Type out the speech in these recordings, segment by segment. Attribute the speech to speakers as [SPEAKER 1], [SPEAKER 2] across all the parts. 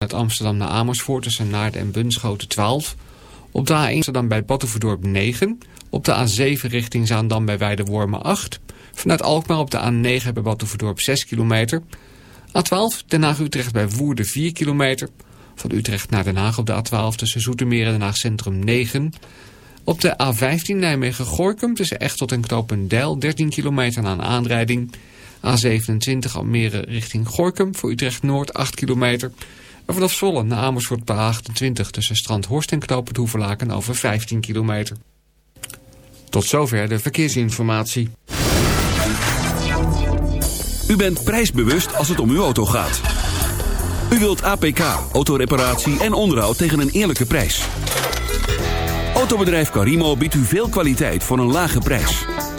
[SPEAKER 1] uit Amsterdam naar Amersfoort tussen Naarden en Bunschoten 12. Op de A1 Amsterdam bij Battenverdorp 9. Op de A7 richting Zaandam bij Weidewormen 8. Vanuit Alkmaar op de A9 bij Battenverdorp 6 kilometer. A12 Den Haag-Utrecht bij Woerden 4 kilometer. Van Utrecht naar Den Haag op de A12 tussen Zoetermeer en Den Haag Centrum 9. Op de A15 Nijmegen-Gorkum tussen Echtot en Knopendijl 13 kilometer na een aanrijding. A27 Almere richting Gorkum voor Utrecht Noord 8 kilometer. En vanaf Zwolle naar Amersfoort per 28 tussen Strandhorst en Knopend Hoevelaken over 15 kilometer. Tot zover de verkeersinformatie.
[SPEAKER 2] U bent prijsbewust als het om uw auto gaat. U wilt APK, autoreparatie en onderhoud tegen een eerlijke prijs. Autobedrijf Carimo biedt u veel kwaliteit voor een lage prijs.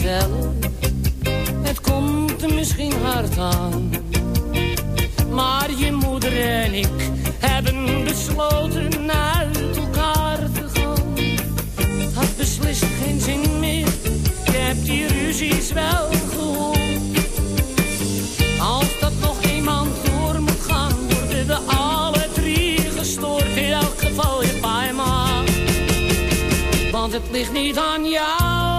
[SPEAKER 3] Vertellen het komt er misschien hard aan. Maar je moeder en ik hebben besloten uit elkaar te gaan. Het had beslist geen zin meer, ik heb die ruzies wel gehoord. Als dat nog iemand door moet gaan, worden we alle drie gestoord. In elk geval je ma. Want het ligt niet aan jou.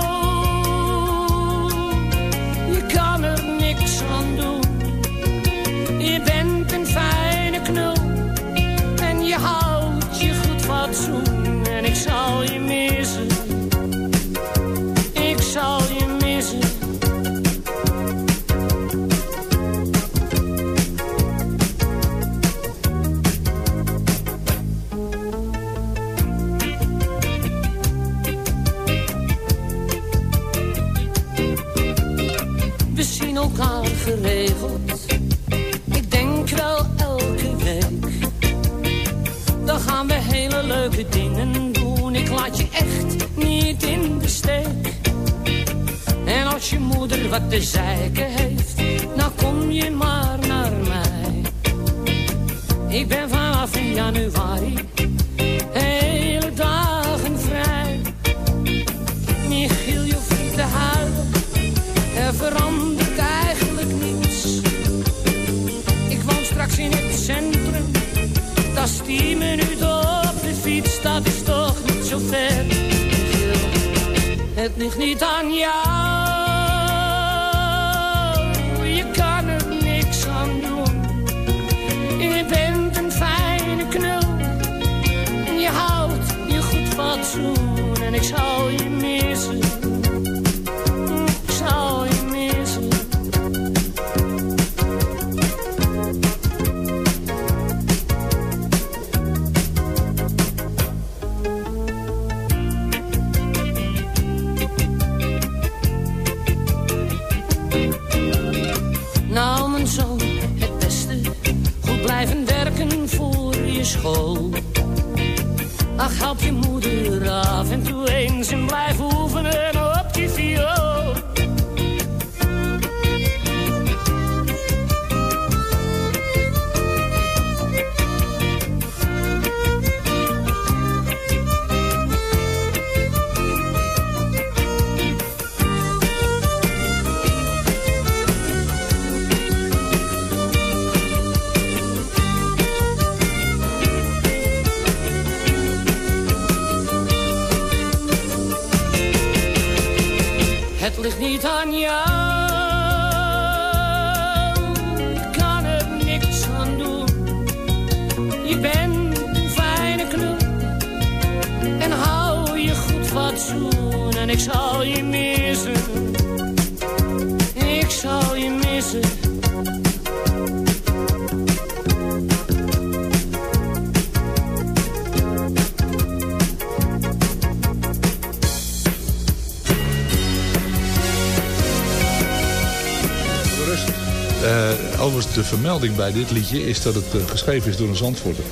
[SPEAKER 4] Vermelding bij dit liedje is dat het eh, geschreven is door een Zandvoorter.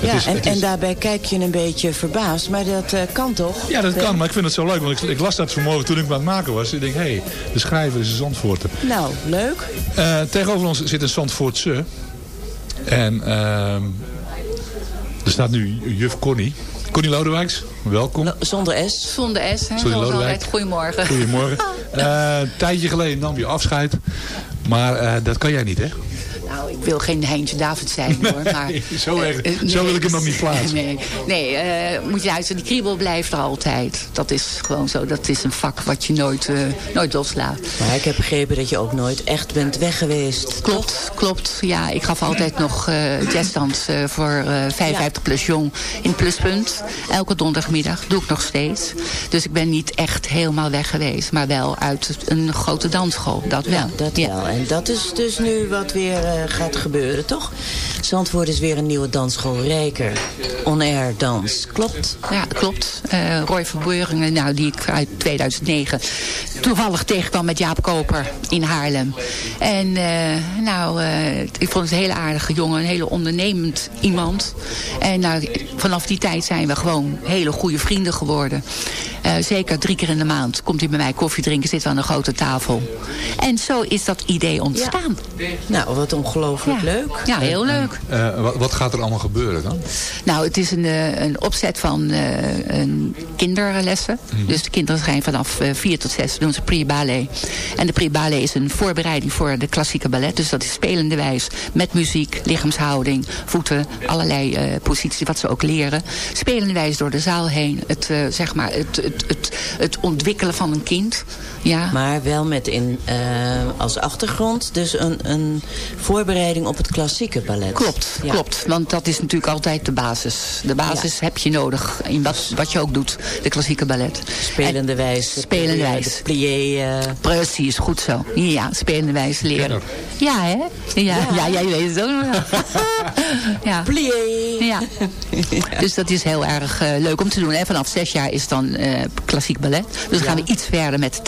[SPEAKER 4] Het
[SPEAKER 5] Ja,
[SPEAKER 4] is-
[SPEAKER 5] en,
[SPEAKER 4] het is-
[SPEAKER 5] en daarbij kijk je een beetje verbaasd. Maar dat eh, kan toch?
[SPEAKER 4] Ja, dat kan, maar ik vind het zo leuk. Want ik, ik las dat vanmorgen toen ik me aan het maken was. Ik denk, hé, hey, de schrijver is een Zandvoorter.
[SPEAKER 5] Nou, leuk.
[SPEAKER 4] Eh, tegenover ons zit een Zandvoortse. En ehm, er staat nu juf Connie. Connie Lodewijks, welkom.
[SPEAKER 5] Zonder S.
[SPEAKER 6] Zonder S, hè?
[SPEAKER 4] Sorry, Lodewijk.
[SPEAKER 6] Goedemorgen.
[SPEAKER 4] Goedemorgen. Eh, een tijdje geleden nam je afscheid. Maar eh, dat kan jij niet, hè?
[SPEAKER 6] Ik wil geen Heintje David zijn hoor. Maar,
[SPEAKER 4] zo erg-
[SPEAKER 6] eh, eh,
[SPEAKER 4] zo wil ik hem nog niet plaatsen.
[SPEAKER 6] Nee, nee eh, moet je luisteren, die kriebel blijft er altijd. Dat is gewoon zo. Dat is een vak wat je nooit, eh, nooit loslaat.
[SPEAKER 5] Maar ik heb begrepen dat je ook nooit echt bent weg geweest.
[SPEAKER 6] Klopt, klopt. Ja, ik gaf altijd nog eh jazzdans eh, voor eh 55 plus jong in Pluspunt. Elke donderdagmiddag. Doe ik nog steeds. Dus ik ben niet echt helemaal weg geweest. Maar wel uit een grote dansschool. Dat wel.
[SPEAKER 5] Ja, dat wel. En dat is dus nu wat weer eh, gaat gebeuren, toch? Zandvoort is weer een nieuwe dansschool. Rijker. On-air dans. Klopt?
[SPEAKER 6] Ja, klopt. Eh, Roy Verbeuringen, nou, die ik uit 2009 toevallig tegenkwam met Jaap Koper in Haarlem. En eh, nou, eh, ik vond het een hele aardige jongen, een hele ondernemend iemand. En nou, vanaf die tijd zijn we gewoon hele goede vrienden geworden. Zeker drie keer in de maand komt hij bij mij koffie drinken, zitten we aan een grote tafel. En zo is dat idee ontstaan.
[SPEAKER 5] Nou, wat ongelooflijk
[SPEAKER 6] Ja.
[SPEAKER 5] leuk.
[SPEAKER 6] Ja, heel leuk.
[SPEAKER 4] Eh, wat, wat gaat er allemaal gebeuren dan?
[SPEAKER 6] Nou, het is een, eh, een opzet van eh, een kinderlessen. Dus de kinderen zijn vanaf eh, vier tot zes doen ze pre-ballet. En de pre-ballet is een voorbereiding voor de klassieke ballet. Dus dat is spelende wijs met muziek, lichaamshouding, voeten, allerlei eh, posities wat ze ook leren. Spelende wijs door de zaal heen. Het, eh, zeg maar, het, het, het, het ontwikkelen van een kind. Ja.
[SPEAKER 5] Maar wel met in, eh, als achtergrond dus een, een voorbereiding op het klassieke ballet.
[SPEAKER 6] Klopt,
[SPEAKER 5] Ja.
[SPEAKER 6] klopt. Want dat is natuurlijk altijd de basis. De basis heb je nodig in wat, wat je ook doet. De klassieke ballet.
[SPEAKER 5] Spelende wijs. de
[SPEAKER 6] Spelende wijs.
[SPEAKER 5] De plié. eh,
[SPEAKER 6] Precies, goed zo. Ja, spelende wijze leren. Ja, hè? Ja, ja. jij weet het ook nog wel. ja.
[SPEAKER 5] plié.
[SPEAKER 6] Ja. Dus dat is heel erg eh, leuk om te doen. En vanaf zes jaar is dan eh, klassiek ballet. Dus dan gaan we iets verder met de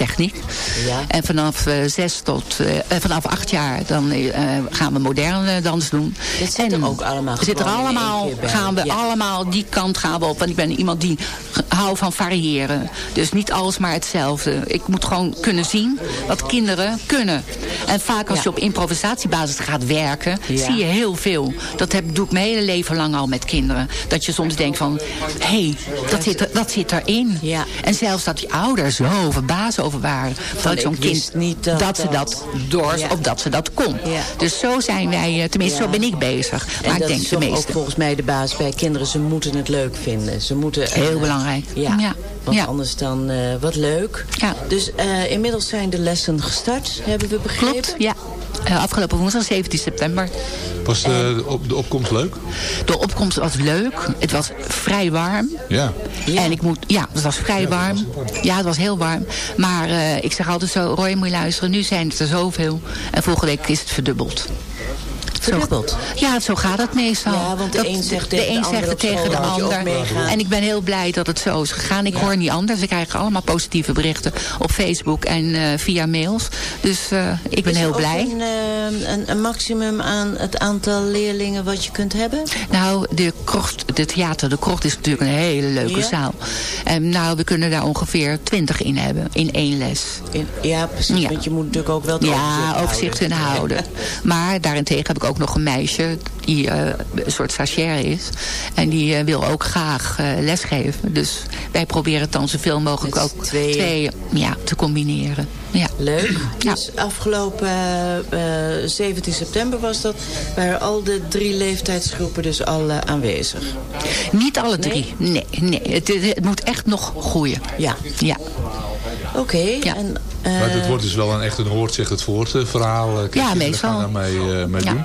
[SPEAKER 5] Ja.
[SPEAKER 6] En vanaf eh, zes tot eh, eh, vanaf acht jaar dan gaan we moderne dans doen.
[SPEAKER 5] Dat zit er
[SPEAKER 6] en
[SPEAKER 5] ook allemaal
[SPEAKER 6] zit er allemaal, gaan we
[SPEAKER 5] Ja.
[SPEAKER 6] allemaal die kant gaan we op. Want ik ben iemand die hou van variëren. Dus niet alles maar hetzelfde. Ik moet gewoon kunnen zien wat kinderen kunnen. En vaak als
[SPEAKER 5] Ja.
[SPEAKER 6] je op improvisatiebasis gaat werken,
[SPEAKER 5] Ja.
[SPEAKER 6] zie je heel veel. Dat heb, doe ik mijn hele leven lang al met kinderen. Dat je soms denkt van, hé, hey, dat, zit er, dat zit erin.
[SPEAKER 5] Ja.
[SPEAKER 6] En zelfs dat die ouders zo verbaasd over waren. Dat zo'n kind,
[SPEAKER 5] niet dat
[SPEAKER 6] dat ze
[SPEAKER 5] dat-
[SPEAKER 6] door,
[SPEAKER 5] Ja.
[SPEAKER 6] of dat ze dat kon.
[SPEAKER 5] Ja.
[SPEAKER 6] Dus zo zijn wij, eh, tenminste zo ben ik bezig.
[SPEAKER 5] En
[SPEAKER 6] Maar ik
[SPEAKER 5] dat
[SPEAKER 6] denk
[SPEAKER 5] is
[SPEAKER 6] de
[SPEAKER 5] toch ook
[SPEAKER 6] meeste.
[SPEAKER 5] volgens mij de basis bij kinderen. Ze moeten het leuk vinden. Ze moeten,
[SPEAKER 6] Heel
[SPEAKER 5] eh,
[SPEAKER 6] belangrijk.
[SPEAKER 5] Ja, want
[SPEAKER 6] Ja.
[SPEAKER 5] anders dan eh, wat leuk.
[SPEAKER 6] Ja.
[SPEAKER 5] Dus inmiddels zijn de lessen gestart, hebben we begrepen.
[SPEAKER 6] Klopt, ja. Eh, afgelopen woensdag, 17 september.
[SPEAKER 4] Was de, op, de opkomst leuk?
[SPEAKER 6] De opkomst was leuk. Het was vrij warm.
[SPEAKER 4] Ja.
[SPEAKER 6] En ik moet, ja, het was vrij warm. Ja, het was heel warm. Maar eh, ik zeg altijd zo, Roy, moet je luisteren. Nu zijn het er zoveel. En volgende week is het verdubbeld. Ja, zo gaat het meestal.
[SPEAKER 5] Ja, want de
[SPEAKER 6] Dat-
[SPEAKER 5] een zegt de
[SPEAKER 6] een zegt het tegen de ander. En ik ben heel blij dat het zo is gegaan. Ik hoor niet anders. Ik krijg allemaal positieve berichten op Facebook en eh, via mails. Dus eh, ik ben
[SPEAKER 5] Is
[SPEAKER 6] heel blij.
[SPEAKER 5] Een, eh, een, een maximum aan het aantal leerlingen wat je kunt hebben?
[SPEAKER 6] Nou, de, krocht, de theater, de krocht is natuurlijk een hele leuke
[SPEAKER 5] Ja?
[SPEAKER 6] zaal. En nou, we kunnen daar ongeveer twintig in hebben, in één les.
[SPEAKER 5] In, ja, precies.
[SPEAKER 6] Ja.
[SPEAKER 5] Want je moet natuurlijk ook wel het
[SPEAKER 6] Ja, overzicht
[SPEAKER 5] houden.
[SPEAKER 6] kunnen houden. Maar daarentegen heb ik ook nog een meisje die eh, een soort stagiaire is. En die eh, wil ook graag eh, lesgeven. Dus wij proberen het dan zoveel mogelijk
[SPEAKER 5] Met
[SPEAKER 6] ook twee ja, te combineren. Ja.
[SPEAKER 5] Leuk.
[SPEAKER 6] Ja.
[SPEAKER 5] Dus afgelopen eh, eh, 17 september was dat. Waren al de drie leeftijdsgroepen dus al aanwezig.
[SPEAKER 6] Niet alle drie. Nee, nee. Het, het, het moet echt nog groeien.
[SPEAKER 5] Ja.
[SPEAKER 6] Ja.
[SPEAKER 5] Oké.
[SPEAKER 6] Ja.
[SPEAKER 5] En, eh,
[SPEAKER 4] Maar het wordt dus wel een echt een hoort zegt het voort verhaal.
[SPEAKER 6] Ja, meestal.
[SPEAKER 4] gaan daarmee eh, mee
[SPEAKER 6] Ja.
[SPEAKER 4] doen.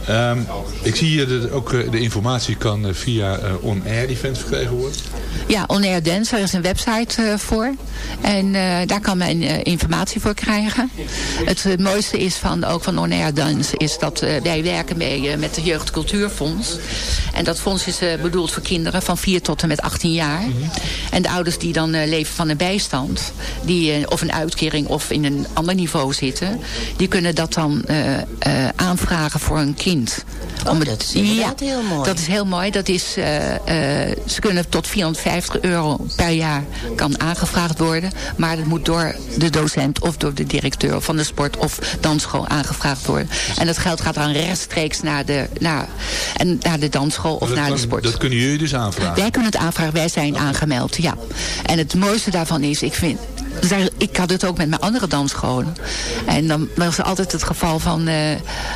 [SPEAKER 4] Ehm, ik zie hier dat ook eh, de informatie kan eh, via eh, on-air events verkregen worden.
[SPEAKER 6] Ja, On Air Dance, daar is een website voor. En daar kan men informatie voor krijgen. Het mooiste is van, ook van On Air Dance is dat wij werken mee met de Jeugd Cultuurfonds. En dat fonds is bedoeld voor kinderen van 4 tot en met 18 jaar. En de ouders die dan leven van een bijstand, die of een uitkering of in een ander niveau zitten, die kunnen dat dan aanvragen voor een kind.
[SPEAKER 5] Oh,
[SPEAKER 6] het-
[SPEAKER 5] dat is inderdaad heel mooi.
[SPEAKER 6] Dat is heel mooi. Dat is, eh, eh, ze kunnen tot 450 euro per jaar kan aangevraagd worden. Maar dat moet door de docent of door de directeur van de sport of dansschool aangevraagd worden. En dat geld gaat dan rechtstreeks naar de, naar, en naar de dansschool of
[SPEAKER 4] dat,
[SPEAKER 6] naar de sport.
[SPEAKER 4] dat kunnen jullie dus aanvragen.
[SPEAKER 6] Wij kunnen het aanvragen, wij zijn aangemeld, ja. En het mooiste daarvan is, ik vind... Ik had het ook met mijn andere dansscholen. En dan was er altijd het geval van... eh,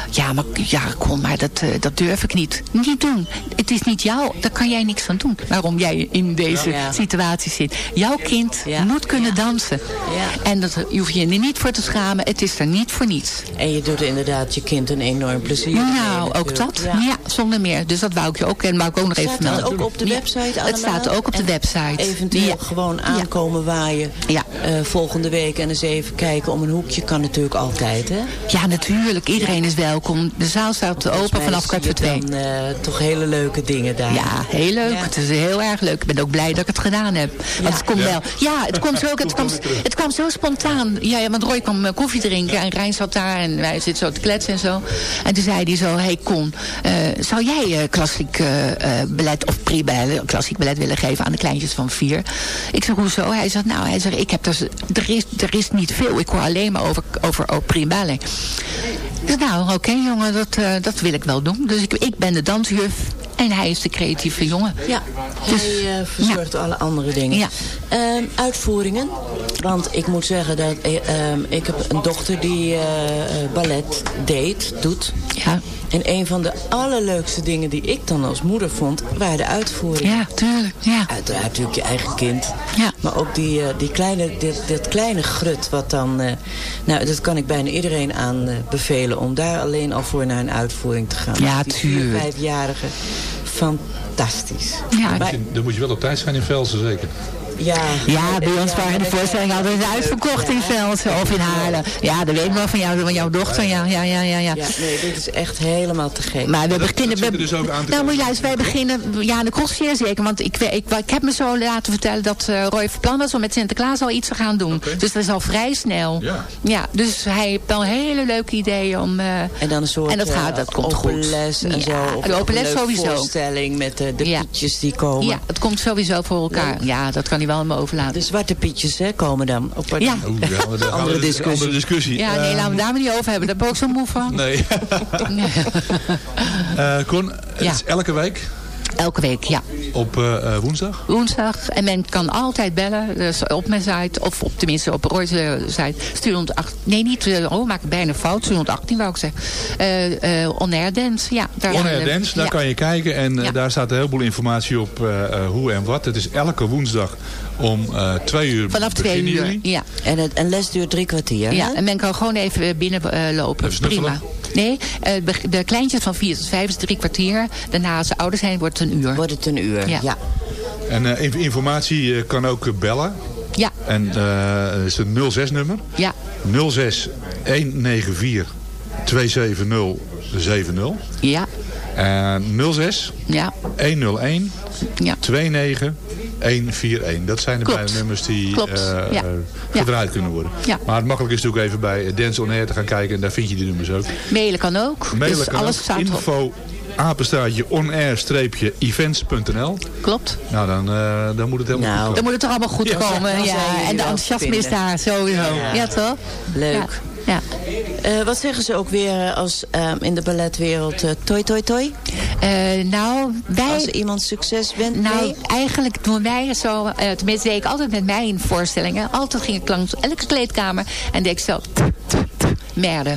[SPEAKER 6] ja, maar ja, maar, dat, eh, dat durf ik niet. Niet doen. Het is niet jou, daar kan jij niks aan doen. Waarom jij in deze
[SPEAKER 5] Ja.
[SPEAKER 6] situatie zit. Jouw kind
[SPEAKER 5] Ja.
[SPEAKER 6] moet kunnen dansen.
[SPEAKER 5] Ja.
[SPEAKER 6] En dat je hoeft je er niet voor te schamen. Het is er niet voor niets.
[SPEAKER 5] En je doet inderdaad je kind een enorm plezier. mee
[SPEAKER 6] Nou, ook dat. Ja. zonder meer. Dus dat wou ik je ook, en wou ik ook nog even
[SPEAKER 5] Staat dat
[SPEAKER 6] melden.
[SPEAKER 5] ook op de website?
[SPEAKER 6] Het staat ook op de website.
[SPEAKER 5] Eventueel gewoon aankomen waaien.
[SPEAKER 6] Ja.
[SPEAKER 5] eh, volgende week en eens even kijken om een hoekje kan natuurlijk altijd, hè?
[SPEAKER 6] Ja, natuurlijk. Iedereen is welkom. De zaal staat open
[SPEAKER 5] Volgens mij
[SPEAKER 6] vanaf kwart voor twee.
[SPEAKER 5] Dan, eh, toch hele leuke dingen daar.
[SPEAKER 6] Ja, heel leuk.
[SPEAKER 5] Ja.
[SPEAKER 6] Het is heel erg leuk. Ik ben ook blij dat ik het gedaan heb. Want het komt wel. Ja, het komt zo. Het kwam, het kwam zo spontaan. Ja, ja, want Roy kwam eh, koffie drinken en Rijn zat daar en wij zitten zo te kletsen en zo. En toen zei hij zo, hey Con, eh, zou jij eh, klassiek eh, eh, ballet of pre-ballet, klassiek ballet willen geven aan de kleintjes van vier? Ik zeg, hoezo? Hij zegt, nou, hij zegt, ik heb dus, er is, er is niet veel. Ik hoor alleen maar over, over, over pre-ballet. Ik zeg, nou, oké jongen, dat, eh, dat wil ik wel doen. Dus ik, ik ben de dansjuf en hij is de creatieve jongen.
[SPEAKER 5] Ja,
[SPEAKER 6] Dus,
[SPEAKER 5] hij eh, verzorgt alle andere dingen.
[SPEAKER 6] Ja.
[SPEAKER 5] Ehm, uitvoeringen. Want ik moet zeggen dat eh, ehm, ik heb een dochter die eh, eh, ballet deed, doet.
[SPEAKER 6] Ja,
[SPEAKER 5] En een van de allerleukste dingen die ik dan als moeder vond, waren de uitvoeringen.
[SPEAKER 6] ja tuurlijk. Ja.
[SPEAKER 5] Uiteraard natuurlijk je eigen kind.
[SPEAKER 6] Ja.
[SPEAKER 5] Maar ook die, eh, die kleine, dit, dit kleine grut wat dan... eh, nou, dat kan ik bijna iedereen aan bevelen om daar alleen al voor naar een uitvoering te gaan.
[SPEAKER 6] Ja,
[SPEAKER 5] die vier,
[SPEAKER 6] tuurlijk.
[SPEAKER 5] vijfjarige, fantastisch.
[SPEAKER 6] Ja,
[SPEAKER 5] Maar-
[SPEAKER 4] Dan moet je wel op tijd zijn in Velsen zeker.
[SPEAKER 5] Ja,
[SPEAKER 6] Ja, bij ons
[SPEAKER 5] Ja,
[SPEAKER 6] waren de voorstellingen altijd uitverkocht in Velsen of in Haarlem. Ja, dat weet ik wel van, jou, van jouw dochter. Ja, ja, ja, ja. ja.
[SPEAKER 5] Ja, nee, dit is echt helemaal te gek.
[SPEAKER 6] Maar we beginnen... we-
[SPEAKER 4] dus ook aan te
[SPEAKER 6] nou, moet luisteren, wij beginnen... Ja, de zeer zeker. Want ik, ik, ik, heb me zo laten vertellen dat eh, Roy van plan was om met Sinterklaas al iets te gaan doen. Dus dat is al vrij snel.
[SPEAKER 4] Ja.
[SPEAKER 6] dus hij heeft wel hele leuke ideeën om... eh,
[SPEAKER 5] en dan een soort
[SPEAKER 6] En dat gaat-
[SPEAKER 5] eh,
[SPEAKER 6] dat komt
[SPEAKER 5] open
[SPEAKER 6] goed.
[SPEAKER 5] les en
[SPEAKER 6] Ja,
[SPEAKER 5] zo. Of
[SPEAKER 6] de open
[SPEAKER 5] een
[SPEAKER 6] les sowieso.
[SPEAKER 5] voorstelling met de, de
[SPEAKER 6] Ja.
[SPEAKER 5] pietjes die komen.
[SPEAKER 6] ja, het komt sowieso voor elkaar. Ja, dat kan hij wel aan me overlaten.
[SPEAKER 5] De zwarte pietjes hè, komen dan. Op.
[SPEAKER 6] Ja.
[SPEAKER 4] Ja, we-
[SPEAKER 5] Andere discussie.
[SPEAKER 4] Andere discussie.
[SPEAKER 6] Ja, nee,
[SPEAKER 4] Eh,
[SPEAKER 6] laten we daar maar niet over hebben. Daar ben ik ook zo moe van.
[SPEAKER 4] Nee. Eh Con, het
[SPEAKER 6] Ja.
[SPEAKER 4] is elke week
[SPEAKER 6] Elke week, ja.
[SPEAKER 4] op eh, eh, woensdag.
[SPEAKER 6] Woensdag. En men kan altijd bellen. Dus op mijn site. Of op, tenminste op Roy's eh, site. Stuur 8. Nee, niet. Oh, maak ik bijna fout. Stuur 18 wou ik zeggen. Eh eh On Air Dance. Ja, daar,
[SPEAKER 4] On Air Dance, daar
[SPEAKER 6] ja.
[SPEAKER 4] kan je kijken. En
[SPEAKER 6] Ja.
[SPEAKER 4] daar staat een heleboel informatie op eh, eh, hoe en wat. Het is elke woensdag om eh twee uur
[SPEAKER 6] Vanaf twee uur.
[SPEAKER 4] jullie.
[SPEAKER 6] Ja.
[SPEAKER 5] En het, een les duurt drie kwartier.
[SPEAKER 6] ja.
[SPEAKER 5] hè?
[SPEAKER 6] En men kan gewoon even binnenlopen. Prima. Nee, de- kleintjes van 4 tot 5 is drie kwartier. Daarna als ze ouder zijn wordt het een uur.
[SPEAKER 5] Wordt het een uur.
[SPEAKER 6] Ja.
[SPEAKER 5] Ja.
[SPEAKER 4] En eh, inf- informatie eh, kan ook eh, bellen.
[SPEAKER 6] Ja,
[SPEAKER 4] En eh, dat is een 06 nummer.
[SPEAKER 6] ja.
[SPEAKER 4] 06 194 27070.
[SPEAKER 6] Ja,
[SPEAKER 4] En 06
[SPEAKER 6] ja,
[SPEAKER 4] 101
[SPEAKER 6] ja.
[SPEAKER 4] 29 141. Dat zijn de
[SPEAKER 6] Klopt.
[SPEAKER 4] beide nummers die
[SPEAKER 6] Ja. Ja.
[SPEAKER 4] gedraaid kunnen worden.
[SPEAKER 6] Ja.
[SPEAKER 4] Maar het makkelijk is natuurlijk even bij Dance On Air te gaan kijken. En daar vind je die nummers ook.
[SPEAKER 6] Mailen kan ook.
[SPEAKER 4] Mailen
[SPEAKER 6] dus
[SPEAKER 4] kan
[SPEAKER 6] alles
[SPEAKER 4] ook. Info apenstaartje onair-events.nl
[SPEAKER 6] Klopt.
[SPEAKER 4] Nou, dan, eh, dan moet het helemaal
[SPEAKER 5] Nou.
[SPEAKER 4] goed
[SPEAKER 6] Dan moet het toch allemaal goed
[SPEAKER 4] Ja.
[SPEAKER 6] komen. Ja, en de enthousiasme is daar sowieso.
[SPEAKER 5] Ja.
[SPEAKER 6] Ja, toch?
[SPEAKER 5] Leuk.
[SPEAKER 6] Ja. ja.
[SPEAKER 5] Eh, wat zeggen ze ook weer als ehm, in de balletwereld eh, toi toi toi?
[SPEAKER 6] Eh, nou, wij...
[SPEAKER 5] Als iemand succes bent
[SPEAKER 6] Nou,
[SPEAKER 5] mee?
[SPEAKER 6] eigenlijk doen wij zo. eh tenminste, deed ik altijd met mij in voorstellingen. Altijd ging ik langs elke kleedkamer en deed ik zo. Merde.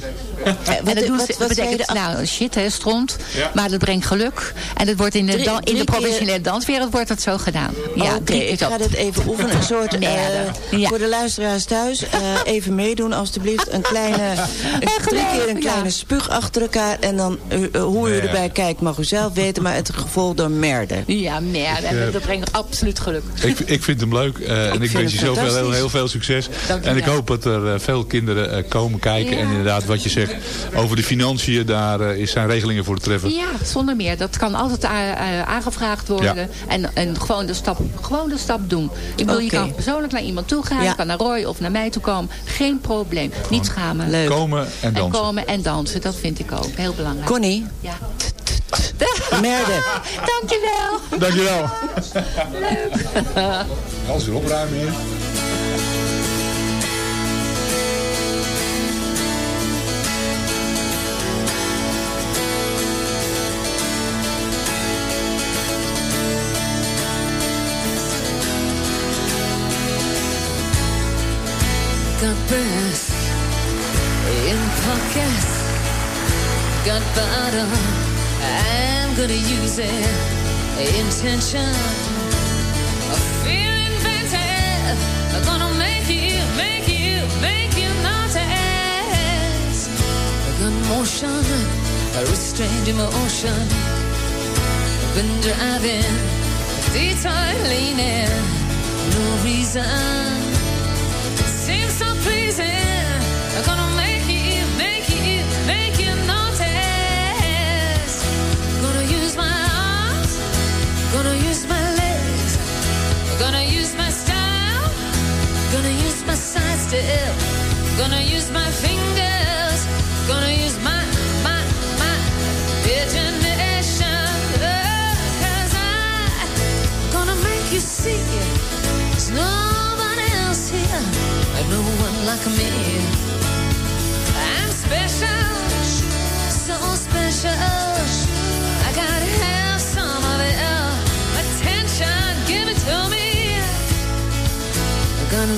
[SPEAKER 6] En dat doen
[SPEAKER 5] wat-
[SPEAKER 6] ze,
[SPEAKER 5] wat
[SPEAKER 6] dat
[SPEAKER 5] zei
[SPEAKER 6] betekent, nou shit hè, stront. Maar dat brengt geluk. En dat wordt in de,
[SPEAKER 5] Drie-
[SPEAKER 6] dan- in de
[SPEAKER 5] keer-
[SPEAKER 6] professionele danswereld wordt dat zo gedaan. Ja,
[SPEAKER 5] Oké, ik ga dit even oefenen. Een soort, eh.
[SPEAKER 6] Ja.
[SPEAKER 5] voor de luisteraars thuis, eh, even meedoen alstublieft. Een kleine, drie keer een
[SPEAKER 6] ja.
[SPEAKER 5] kleine spuug achter elkaar. En dan eh, hoe u erbij kijkt mag u zelf weten. Maar het gevolg door merde.
[SPEAKER 6] Ja, merde. En
[SPEAKER 4] eh,
[SPEAKER 6] dat brengt absoluut geluk.
[SPEAKER 4] Ik, ik vind hem leuk eh, en ik wens je zoveel heel, heel veel succes. En ik hoop dat er eh, veel kinderen eh, komen kijken.
[SPEAKER 6] Ja.
[SPEAKER 4] En inderdaad, wat je zegt over de financiën, daar eh, is zijn regelingen voor te treffen.
[SPEAKER 6] Ja, zonder meer. Dat kan altijd a- aangevraagd worden.
[SPEAKER 4] Ja.
[SPEAKER 6] En, en gewoon, de stap, gewoon de stap doen. Ik bedoel, je kan persoonlijk naar iemand toe gaan.
[SPEAKER 5] Ja.
[SPEAKER 6] Je kan naar Roy of naar mij toe komen. Geen probleem. Niet schamen.
[SPEAKER 5] Leuk.
[SPEAKER 4] Komen en
[SPEAKER 6] En
[SPEAKER 4] dansen.
[SPEAKER 6] komen en dansen. Dat vind ik ook heel belangrijk.
[SPEAKER 5] Connie,
[SPEAKER 6] Ja.
[SPEAKER 5] merde.
[SPEAKER 6] Dankjewel.
[SPEAKER 4] Dankjewel. Als weer opruimen
[SPEAKER 7] In pockets. Got bottle. I'm gonna use it. Intention. A feeling better. I'm gonna make you, make you, make you notice. I got motion. A restrained emotion. I've been driving. Detour leaning. No reason. Side gonna use my fingers, gonna use my, my, my imagination. Oh, 'cause I gonna make you see there's nobody else here, and no one like me. I'm special, so special. I gotta have some of it. uh, Attention, give it to me. I got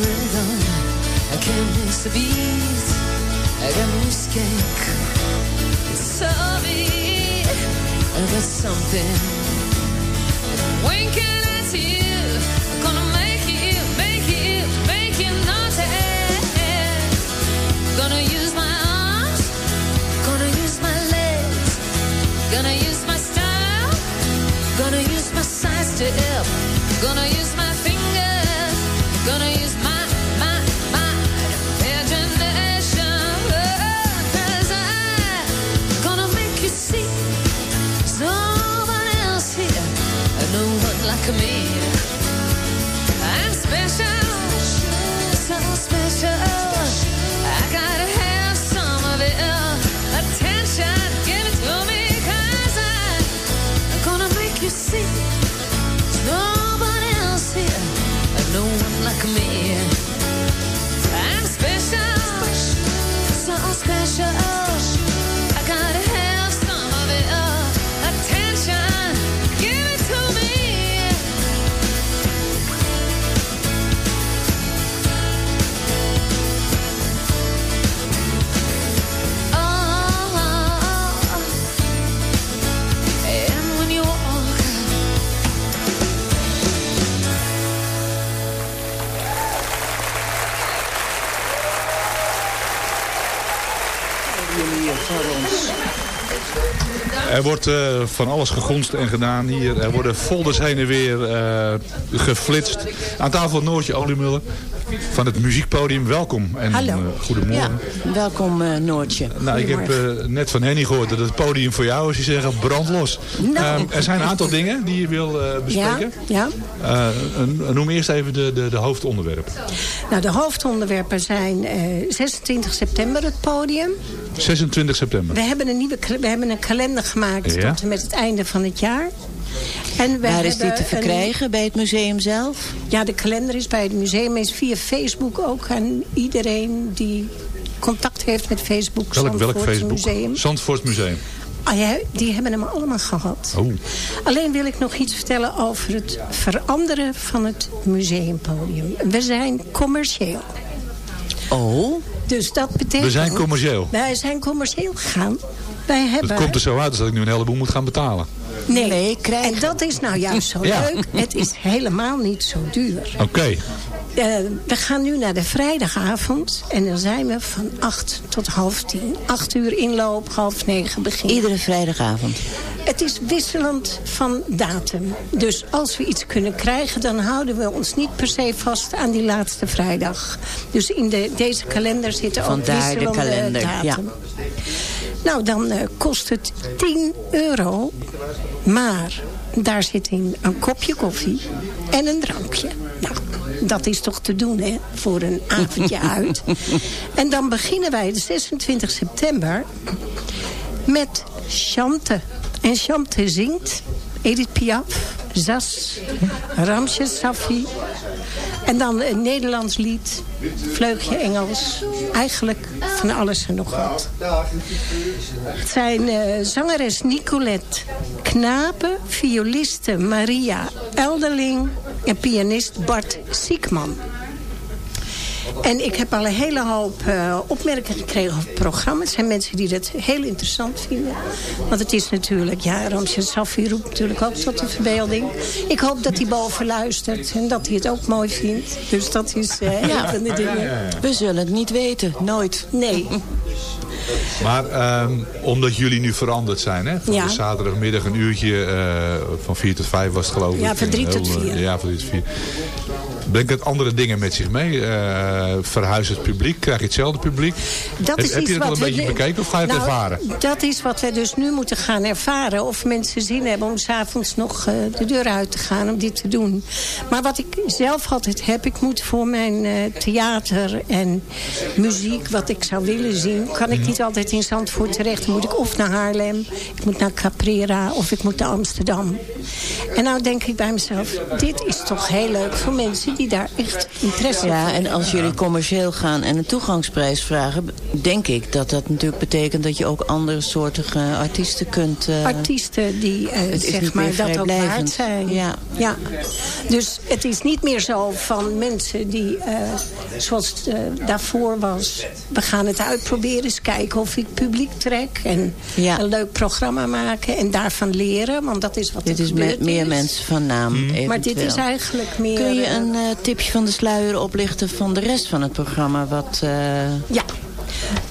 [SPEAKER 7] new skank, so me. I something winking at you. Gonna make you, make you, make you notice. Gonna use my arms, gonna use my legs, gonna use my style, gonna use my step, gonna use my
[SPEAKER 4] Er wordt eh, van alles gegonst en gedaan hier. Er worden folders heen en weer eh, geflitst. Aan tafel Noortje Oliemuller. van het muziekpodium. Welkom en
[SPEAKER 5] Hallo.
[SPEAKER 4] eh, goedemorgen.
[SPEAKER 5] Ja, welkom Noortje.
[SPEAKER 4] Nou, ik heb net van Henny gehoord dat het podium voor jou is. Die zeggen brandlos.
[SPEAKER 5] Nou.
[SPEAKER 4] Ehm, er zijn een aantal dingen die je wil
[SPEAKER 5] ja,
[SPEAKER 4] bespreken.
[SPEAKER 5] ja.
[SPEAKER 4] Noem eerst even de, de, de hoofdonderwerpen.
[SPEAKER 8] Nou, de hoofdonderwerpen zijn eh, 26 september het podium.
[SPEAKER 4] 26 september.
[SPEAKER 8] We hebben een nieuwe we hebben een kalender gemaakt
[SPEAKER 4] Ja.
[SPEAKER 8] tot en met het einde van het jaar. En
[SPEAKER 5] Waar is die te
[SPEAKER 8] een-
[SPEAKER 5] verkrijgen? Bij het museum zelf?
[SPEAKER 8] ja, de kalender is bij het museum. Is via Facebook ook aan iedereen die contact heeft met Facebook.
[SPEAKER 4] Welk, welk Facebook?
[SPEAKER 8] Museum.
[SPEAKER 4] Zandvoort Museum.
[SPEAKER 8] Ah, ja, die hebben hem allemaal gehad.
[SPEAKER 4] Oh.
[SPEAKER 8] Alleen wil ik nog iets vertellen over het veranderen van het museumpodium. We zijn commercieel.
[SPEAKER 5] Oh.
[SPEAKER 8] Dus dat betekent...
[SPEAKER 4] We zijn commercieel.
[SPEAKER 8] Wij zijn commercieel gegaan. Wij hebben...
[SPEAKER 4] Het komt er zo uit dat ik nu een heleboel moet gaan betalen.
[SPEAKER 8] Nee, en dat is nou juist zo
[SPEAKER 4] Ja.
[SPEAKER 8] leuk. Het is helemaal niet zo duur.
[SPEAKER 4] Oké.
[SPEAKER 8] Eh, we gaan nu naar de vrijdagavond. En dan zijn we van 8 tot half 10. 8 uur inloop, half 9 begin.
[SPEAKER 5] Iedere vrijdagavond.
[SPEAKER 8] Het is wisselend van datum. Dus als we iets kunnen krijgen, dan houden we ons niet per se vast aan die laatste vrijdag. Dus in de, deze kalender zitten ook
[SPEAKER 5] Vandaar de
[SPEAKER 8] wisselende
[SPEAKER 5] kalender,
[SPEAKER 8] datum.
[SPEAKER 5] ja.
[SPEAKER 8] Nou, dan eh, kost het 10 euro. Maar daar zit in een kopje koffie en een drankje. Nou, dat is toch te doen, hè? Voor een avondje uit. En dan beginnen wij de 26 september met Chante. En Chante zingt Edith Piaf, Zas, Ramses Safi. En dan een Nederlands lied, Vleugje Engels. Eigenlijk van alles en nog wat. Het zijn eh, zangeres Nicolette Knapen, violiste Maria Elderling en pianist Bart Siekman. En ik heb al een hele hoop eh, opmerkingen gekregen over het programma. Het zijn mensen die dat heel interessant vinden. Want het is natuurlijk, ja, Ramses Safi roept natuurlijk ook tot de verbeelding. Ik hoop dat hij boven luistert en dat hij het ook mooi vindt. Dus dat is eh
[SPEAKER 5] Ja.
[SPEAKER 8] een van de dingen.
[SPEAKER 5] We zullen het niet weten. Nooit.
[SPEAKER 8] Nee.
[SPEAKER 4] Maar ehm, omdat jullie nu veranderd zijn, hè? Van
[SPEAKER 8] Ja.
[SPEAKER 4] de zaterdagmiddag een uurtje eh, van 4 tot 5 was het geloof ik.
[SPEAKER 8] Ja, van drie
[SPEAKER 4] Een
[SPEAKER 8] tot
[SPEAKER 4] heel, eh,
[SPEAKER 8] vier.
[SPEAKER 4] Ja, van 3 tot 4. Brengt het andere dingen met zich mee? Eh verhuist het publiek? Krijg je hetzelfde publiek?
[SPEAKER 8] Dat
[SPEAKER 4] heb,
[SPEAKER 8] is
[SPEAKER 4] heb
[SPEAKER 8] iets
[SPEAKER 4] je dat al een beetje bekeken of ga je het
[SPEAKER 8] Nou,
[SPEAKER 4] ervaren?
[SPEAKER 8] Dat is wat we dus nu moeten gaan ervaren. Of mensen zin hebben om s'avonds nog eh, de deur uit te gaan om dit te doen. Maar wat ik zelf altijd heb, ik moet voor mijn eh, theater en muziek, wat ik zou willen zien, kan ik niet altijd in Zandvoort terecht. Dan moet ik of naar Haarlem, ik moet naar Caprera of ik moet naar Amsterdam. En nou denk ik bij mezelf, dit is toch heel leuk voor mensen die daar echt interesse in
[SPEAKER 5] Ja, en als jullie commercieel gaan en een toegangsprijs vragen... denk ik dat dat natuurlijk betekent dat je ook andere soortige artiesten kunt... eh,
[SPEAKER 8] artiesten die eh,
[SPEAKER 5] is
[SPEAKER 8] zeg maar dat ook waard zijn.
[SPEAKER 5] Ja.
[SPEAKER 8] ja. Dus het is niet meer zo van mensen die, eh, zoals het daarvoor was... we gaan het uitproberen, eens kijken of ik publiek trek... en
[SPEAKER 5] Ja.
[SPEAKER 8] een leuk programma maken en daarvan leren. Want dat is wat
[SPEAKER 5] Dit
[SPEAKER 8] er
[SPEAKER 5] is met
[SPEAKER 8] gebeurd
[SPEAKER 5] meer
[SPEAKER 8] is.
[SPEAKER 5] mensen van naam.
[SPEAKER 8] Maar dit is eigenlijk meer...
[SPEAKER 5] Kun je een tipje van de sluier oplichten van de rest van het programma? Wat, eh,
[SPEAKER 8] Ja.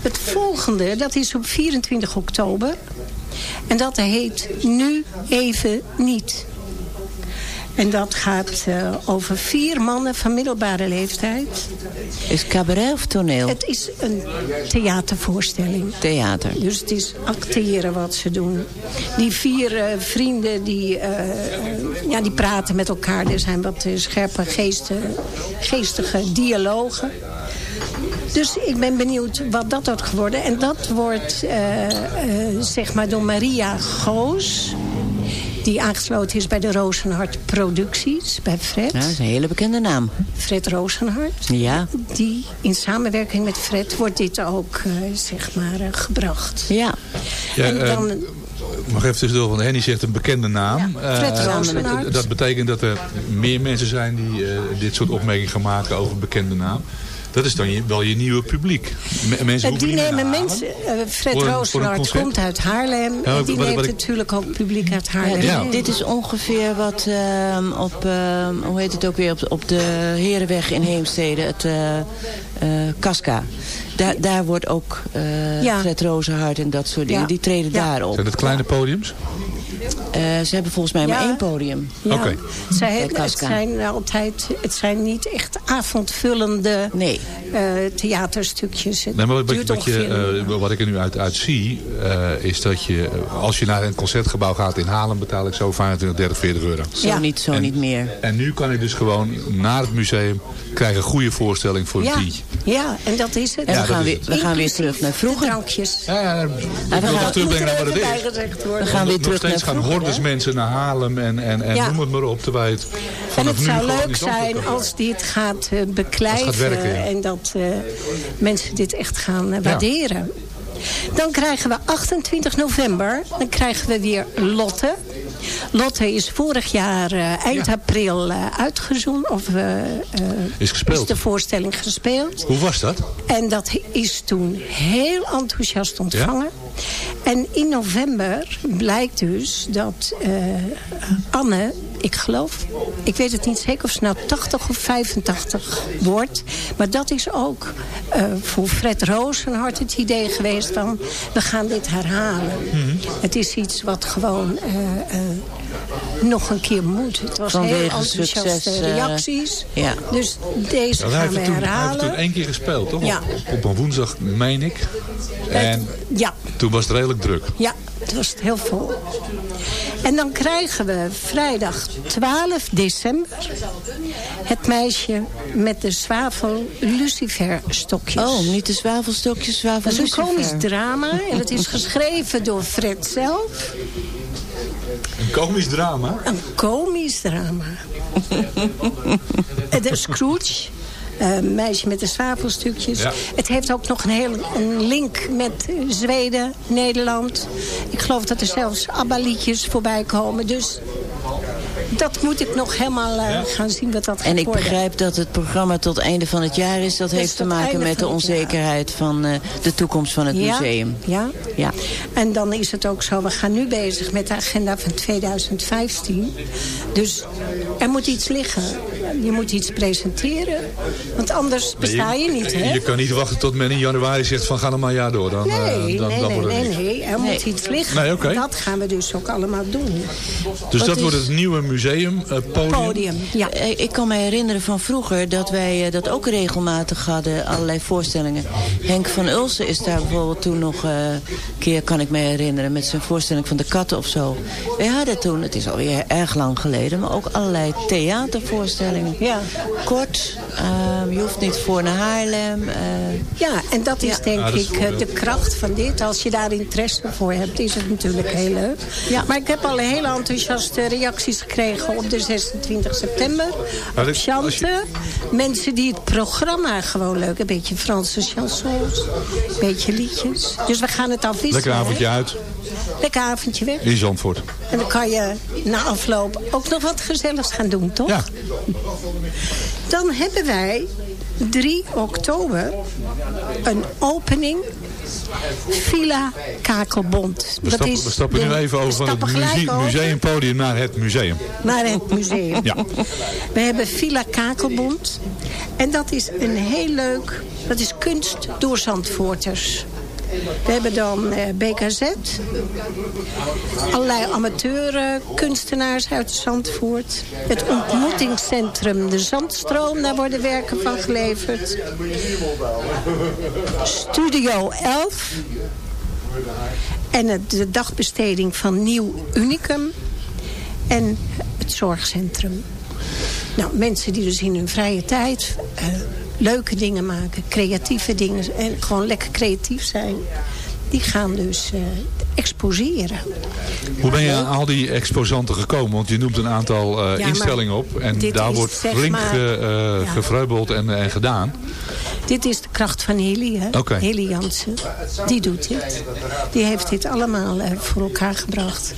[SPEAKER 8] Het volgende, dat is op 24 oktober. En dat heet Nu Even Niet. En dat gaat eh, over vier mannen van middelbare leeftijd.
[SPEAKER 5] is cabaret of toneel?
[SPEAKER 8] Het is een theatervoorstelling.
[SPEAKER 5] Theater.
[SPEAKER 8] Dus het is acteren wat ze doen. Die vier eh, vrienden die, eh, ja, die praten met elkaar. Er zijn wat scherpe geesten, geestige dialogen. Dus ik ben benieuwd wat dat wordt geworden. En dat wordt zeg maar door Maria Goos. Die aangesloten is bij de Rozenhart Producties. Bij Fred.
[SPEAKER 5] Ja, dat is een hele bekende naam.
[SPEAKER 8] Fred Rozenhart.
[SPEAKER 5] Ja.
[SPEAKER 8] Die in samenwerking met Fred wordt dit ook eh, zeg maar eh, gebracht.
[SPEAKER 5] Ja.
[SPEAKER 4] Ja,
[SPEAKER 8] en
[SPEAKER 4] eh,
[SPEAKER 8] dan,
[SPEAKER 4] Mag even tussendoor, want Henny zegt een bekende naam.
[SPEAKER 8] Fred
[SPEAKER 4] Eh,
[SPEAKER 8] Rozenhart.
[SPEAKER 4] dat betekent dat er meer mensen zijn die eh, dit soort opmerkingen gaan maken over een bekende naam. Dat is dan je, wel je nieuwe publiek. M- mensen
[SPEAKER 8] die nemen mensen... Eh, Fred
[SPEAKER 4] Voor concert?
[SPEAKER 8] komt uit Haarlem.
[SPEAKER 4] Ja,
[SPEAKER 8] en die
[SPEAKER 4] wat- wat
[SPEAKER 8] neemt
[SPEAKER 4] ik-
[SPEAKER 8] natuurlijk ook publiek uit Haarlem.
[SPEAKER 4] Ja.
[SPEAKER 5] dit is ongeveer wat ehm, op, ehm, hoe heet het ook weer, op, op de Herenweg in Heemstede, het eh, eh, Casca. Daar, daar wordt ook uh,
[SPEAKER 8] Ja.
[SPEAKER 5] Fred Rozenhart en dat soort dingen.
[SPEAKER 8] Ja.
[SPEAKER 5] Die treden
[SPEAKER 8] Ja.
[SPEAKER 5] daar op.
[SPEAKER 4] Zijn dat kleine podiums?
[SPEAKER 5] Eh, ze hebben volgens mij maar één podium.
[SPEAKER 8] Ja.
[SPEAKER 4] Oké.
[SPEAKER 5] Bij
[SPEAKER 8] het, zijn altijd, het zijn niet echt avondvullende
[SPEAKER 5] Nee.
[SPEAKER 8] eh, theaterstukjes. Het
[SPEAKER 4] Nee, maar wat,
[SPEAKER 8] duurt
[SPEAKER 4] wat, je, wat ik er nu uit, uit zie, eh, is dat je, als je naar een concertgebouw gaat in Haarlem, betaal ik zo 25, 30, 40 euro.
[SPEAKER 5] Zo
[SPEAKER 8] Ja.
[SPEAKER 5] niet, zo
[SPEAKER 4] En-
[SPEAKER 5] niet meer.
[SPEAKER 4] En nu kan ik dus gewoon naar het museum krijgen een goede voorstelling voor een
[SPEAKER 8] ja,
[SPEAKER 4] tientje.
[SPEAKER 8] ja, en dat is het.
[SPEAKER 5] En
[SPEAKER 4] Ja,
[SPEAKER 5] gaan, weer, we gaan weer terug naar
[SPEAKER 8] de
[SPEAKER 5] vroeger.
[SPEAKER 8] drankjes.
[SPEAKER 4] Ja, ja, ik wil
[SPEAKER 5] gaan-
[SPEAKER 4] nog terugbrengen naar wat het
[SPEAKER 8] Moet er
[SPEAKER 4] is.
[SPEAKER 5] We gaan weer terug
[SPEAKER 4] steeds
[SPEAKER 5] naar
[SPEAKER 4] gaan
[SPEAKER 5] vroeger.
[SPEAKER 4] hordes
[SPEAKER 5] hè?
[SPEAKER 4] mensen naar Haarlem en, en, en
[SPEAKER 8] Ja.
[SPEAKER 4] noem het maar op. Terwijl het
[SPEAKER 8] En het
[SPEAKER 4] nu
[SPEAKER 8] zou leuk zijn als dit gaat eh, beklijven.
[SPEAKER 4] Als het gaat werken, ja.
[SPEAKER 8] En dat eh, mensen dit echt gaan eh, waarderen. Dan krijgen we 28 november. Dan krijgen we weer Lotte. Lotte is vorig jaar eh, eind
[SPEAKER 4] Ja.
[SPEAKER 8] april eh, uitgezonden. Of eh,
[SPEAKER 4] Is gespeeld.
[SPEAKER 8] is de voorstelling gespeeld.
[SPEAKER 4] Hoe was dat?
[SPEAKER 8] En dat is toen heel enthousiast ontvangen. En in november blijkt dus dat eh, Anne, ik geloof, ik weet het niet zeker of ze nou 80 of 85 wordt. Maar dat is ook eh, voor Fred Rozenhart het idee geweest van we gaan dit herhalen. Het is iets wat gewoon eh, eh, nog een keer moet. Het was
[SPEAKER 5] Vanwege
[SPEAKER 8] heel enthousiaste
[SPEAKER 5] succes,
[SPEAKER 8] reacties.
[SPEAKER 5] ja.
[SPEAKER 8] Dus deze
[SPEAKER 4] Ja, hij
[SPEAKER 8] gaan we
[SPEAKER 4] het toen, hij heeft
[SPEAKER 8] herhalen.
[SPEAKER 4] het toen één keer gespeeld, toch?
[SPEAKER 8] Ja.
[SPEAKER 4] Op, op een woensdag, meen ik. En
[SPEAKER 8] Ja,
[SPEAKER 4] toen was het redelijk druk.
[SPEAKER 8] ja, het was heel vol. En dan krijgen we vrijdag 12 december... het meisje met de zwavel luciferstokjes.
[SPEAKER 5] Oh, niet de zwavelstokjes,
[SPEAKER 8] Dat
[SPEAKER 5] zwavel
[SPEAKER 8] is een komisch drama en het is geschreven door Fred zelf.
[SPEAKER 4] Een komisch drama.
[SPEAKER 8] Een komisch drama. En de Scrooge. Eh, meisje met de zwavelstukjes.
[SPEAKER 4] Ja.
[SPEAKER 8] Het heeft ook nog een hele een link met Zweden, Nederland. Ik geloof dat er zelfs ABBA-liedjes voorbij komen. Dus dat moet ik nog helemaal eh, gaan zien wat dat gaat
[SPEAKER 5] En ik
[SPEAKER 8] worden.
[SPEAKER 5] begrijp dat het programma tot einde van het jaar is. Dat
[SPEAKER 8] Dus
[SPEAKER 5] heeft te maken met de onzekerheid van eh, de toekomst van het
[SPEAKER 8] Ja,
[SPEAKER 5] museum.
[SPEAKER 8] Ja.
[SPEAKER 5] Ja.
[SPEAKER 8] En dan is het ook zo, we gaan nu bezig met de agenda van 2015. Dus er moet iets liggen. Je moet iets presenteren. Want anders besta je niet, hè?
[SPEAKER 4] Je kan niet wachten tot men in januari zegt van ga nog maar een jaar door. Dan, eh,
[SPEAKER 8] Nee,
[SPEAKER 4] dan,
[SPEAKER 8] nee,
[SPEAKER 4] dan
[SPEAKER 8] nee,
[SPEAKER 4] wordt het
[SPEAKER 8] nee, nee. Er moet iets liggen.
[SPEAKER 4] Nee.
[SPEAKER 8] Dat gaan we dus ook allemaal doen.
[SPEAKER 4] Dus
[SPEAKER 5] Wat
[SPEAKER 4] dat
[SPEAKER 5] is-
[SPEAKER 4] wordt het nieuwe museum, eh, podium.
[SPEAKER 8] Podium, ja.
[SPEAKER 5] Eh, Ik kan me herinneren van vroeger dat wij eh, dat ook regelmatig hadden, allerlei voorstellingen. Henk van Ulsen is daar bijvoorbeeld toen nog eh, een keer, kan ik me herinneren, met zijn voorstelling van de katten of zo. Wij hadden toen, het is alweer erg lang geleden, maar ook allerlei theatervoorstellingen.
[SPEAKER 8] Ja.
[SPEAKER 5] Kort, eh, je hoeft niet voor naar Haarlem. eh,
[SPEAKER 8] Ja, en dat is
[SPEAKER 5] Ja.
[SPEAKER 8] denk
[SPEAKER 4] Ja, dat is
[SPEAKER 8] ik eh, de kracht van dit. Als je daar interesse voor hebt, is het natuurlijk heel leuk.
[SPEAKER 5] Ja.
[SPEAKER 8] Maar ik heb al hele enthousiaste reacties gekregen op de 26 september. Op Chante.
[SPEAKER 4] je-
[SPEAKER 8] Mensen die het programma gewoon leuk. Een beetje Franse chansons. Een beetje liedjes. Dus we gaan het afwisselen.
[SPEAKER 4] Lekker avondje
[SPEAKER 8] hè?
[SPEAKER 4] uit
[SPEAKER 8] Lekker avondje weg.
[SPEAKER 4] in Zandvoort.
[SPEAKER 8] En dan kan je na afloop ook nog wat gezelligs gaan doen, toch?
[SPEAKER 4] Ja,
[SPEAKER 8] Dan hebben wij 3 oktober een opening Villa Kakelbond.
[SPEAKER 4] we, stappen, we stappen
[SPEAKER 8] de-
[SPEAKER 4] nu even
[SPEAKER 8] we
[SPEAKER 4] over van het muse-
[SPEAKER 8] over
[SPEAKER 4] museumpodium naar het museum.
[SPEAKER 8] Naar het museum.
[SPEAKER 4] Ja.
[SPEAKER 8] We hebben Villa Kakelbond. En dat is een heel leuk... Dat is kunst door Zandvoorters. We hebben dan eh, BKZ. Allerlei amateur eh, kunstenaars uit Zandvoort. Het ontmoetingscentrum De Zandstroom. Daar worden werken van geleverd. Studio 11. En de dagbesteding van Nieuw Unicum. En het zorgcentrum. Nou, mensen die dus in hun vrije tijd eh, leuke dingen maken, creatieve dingen en gewoon lekker creatief zijn, die gaan dus eh, exposeren.
[SPEAKER 4] Hoe ben je aan al die exposanten gekomen? Want je noemt een aantal eh, instellingen op. En daar wordt flink
[SPEAKER 8] maar,
[SPEAKER 4] ge, eh,
[SPEAKER 8] ja.
[SPEAKER 4] gevreubeld en, en gedaan.
[SPEAKER 8] Dit is de kracht van Hilly, hè? Hilly Jansen. Die doet dit. Die heeft dit allemaal eh, voor elkaar gebracht.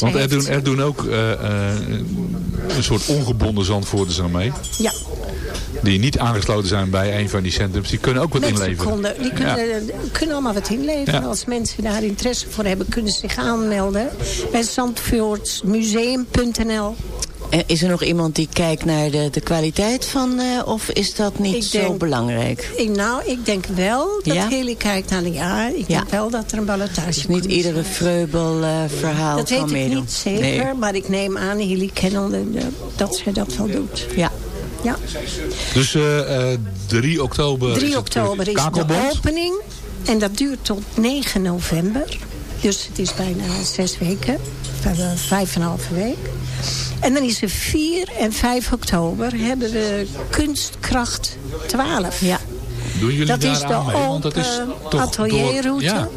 [SPEAKER 4] Want er
[SPEAKER 8] heeft-
[SPEAKER 4] doen, er doen ook eh, eh, een soort ongebonden zandvoerders aan mee.
[SPEAKER 8] Ja,
[SPEAKER 4] Die niet aangesloten zijn bij een van die centrums. Die kunnen ook wat
[SPEAKER 8] mensen
[SPEAKER 4] inleveren.
[SPEAKER 8] konden, die kunnen,
[SPEAKER 4] Ja.
[SPEAKER 8] kunnen allemaal wat inleveren.
[SPEAKER 4] Ja.
[SPEAKER 8] Als mensen daar interesse voor hebben, kunnen ze zich aanmelden bij zandvoortsmuseum.nl.
[SPEAKER 5] En is er nog iemand die kijkt naar de, de kwaliteit van... eh, of is dat niet
[SPEAKER 8] Ik
[SPEAKER 5] zo
[SPEAKER 8] denk-
[SPEAKER 5] belangrijk?
[SPEAKER 8] Ik, nou, ik denk wel dat
[SPEAKER 5] Ja?
[SPEAKER 8] Heli kijkt naar de ja. Ik
[SPEAKER 5] Ja.
[SPEAKER 8] denk wel dat er een ballotage
[SPEAKER 5] Dus niet iedere vreubel eh, verhaal
[SPEAKER 8] Dat
[SPEAKER 5] kan
[SPEAKER 8] weet ik
[SPEAKER 5] meedoen?
[SPEAKER 8] niet zeker,
[SPEAKER 5] Nee.
[SPEAKER 8] maar ik neem aan, Heli kennende, eh, dat zij dat wel doet.
[SPEAKER 5] Ja.
[SPEAKER 8] Ja.
[SPEAKER 4] Dus eh, eh, 3 oktober
[SPEAKER 8] 3
[SPEAKER 4] is
[SPEAKER 8] oktober
[SPEAKER 4] eh,
[SPEAKER 8] is de opening. En dat duurt tot 9 november. Dus het is bijna zes weken. Vijf- Vijf en een halve week. En dan is er 4 en 5 oktober hebben we Kunstkracht 12.
[SPEAKER 5] Ja.
[SPEAKER 4] Doen jullie
[SPEAKER 8] Dat
[SPEAKER 4] daar
[SPEAKER 8] is de
[SPEAKER 4] aan mee? Want dat is toch
[SPEAKER 8] atelierroute.
[SPEAKER 4] door- Ja.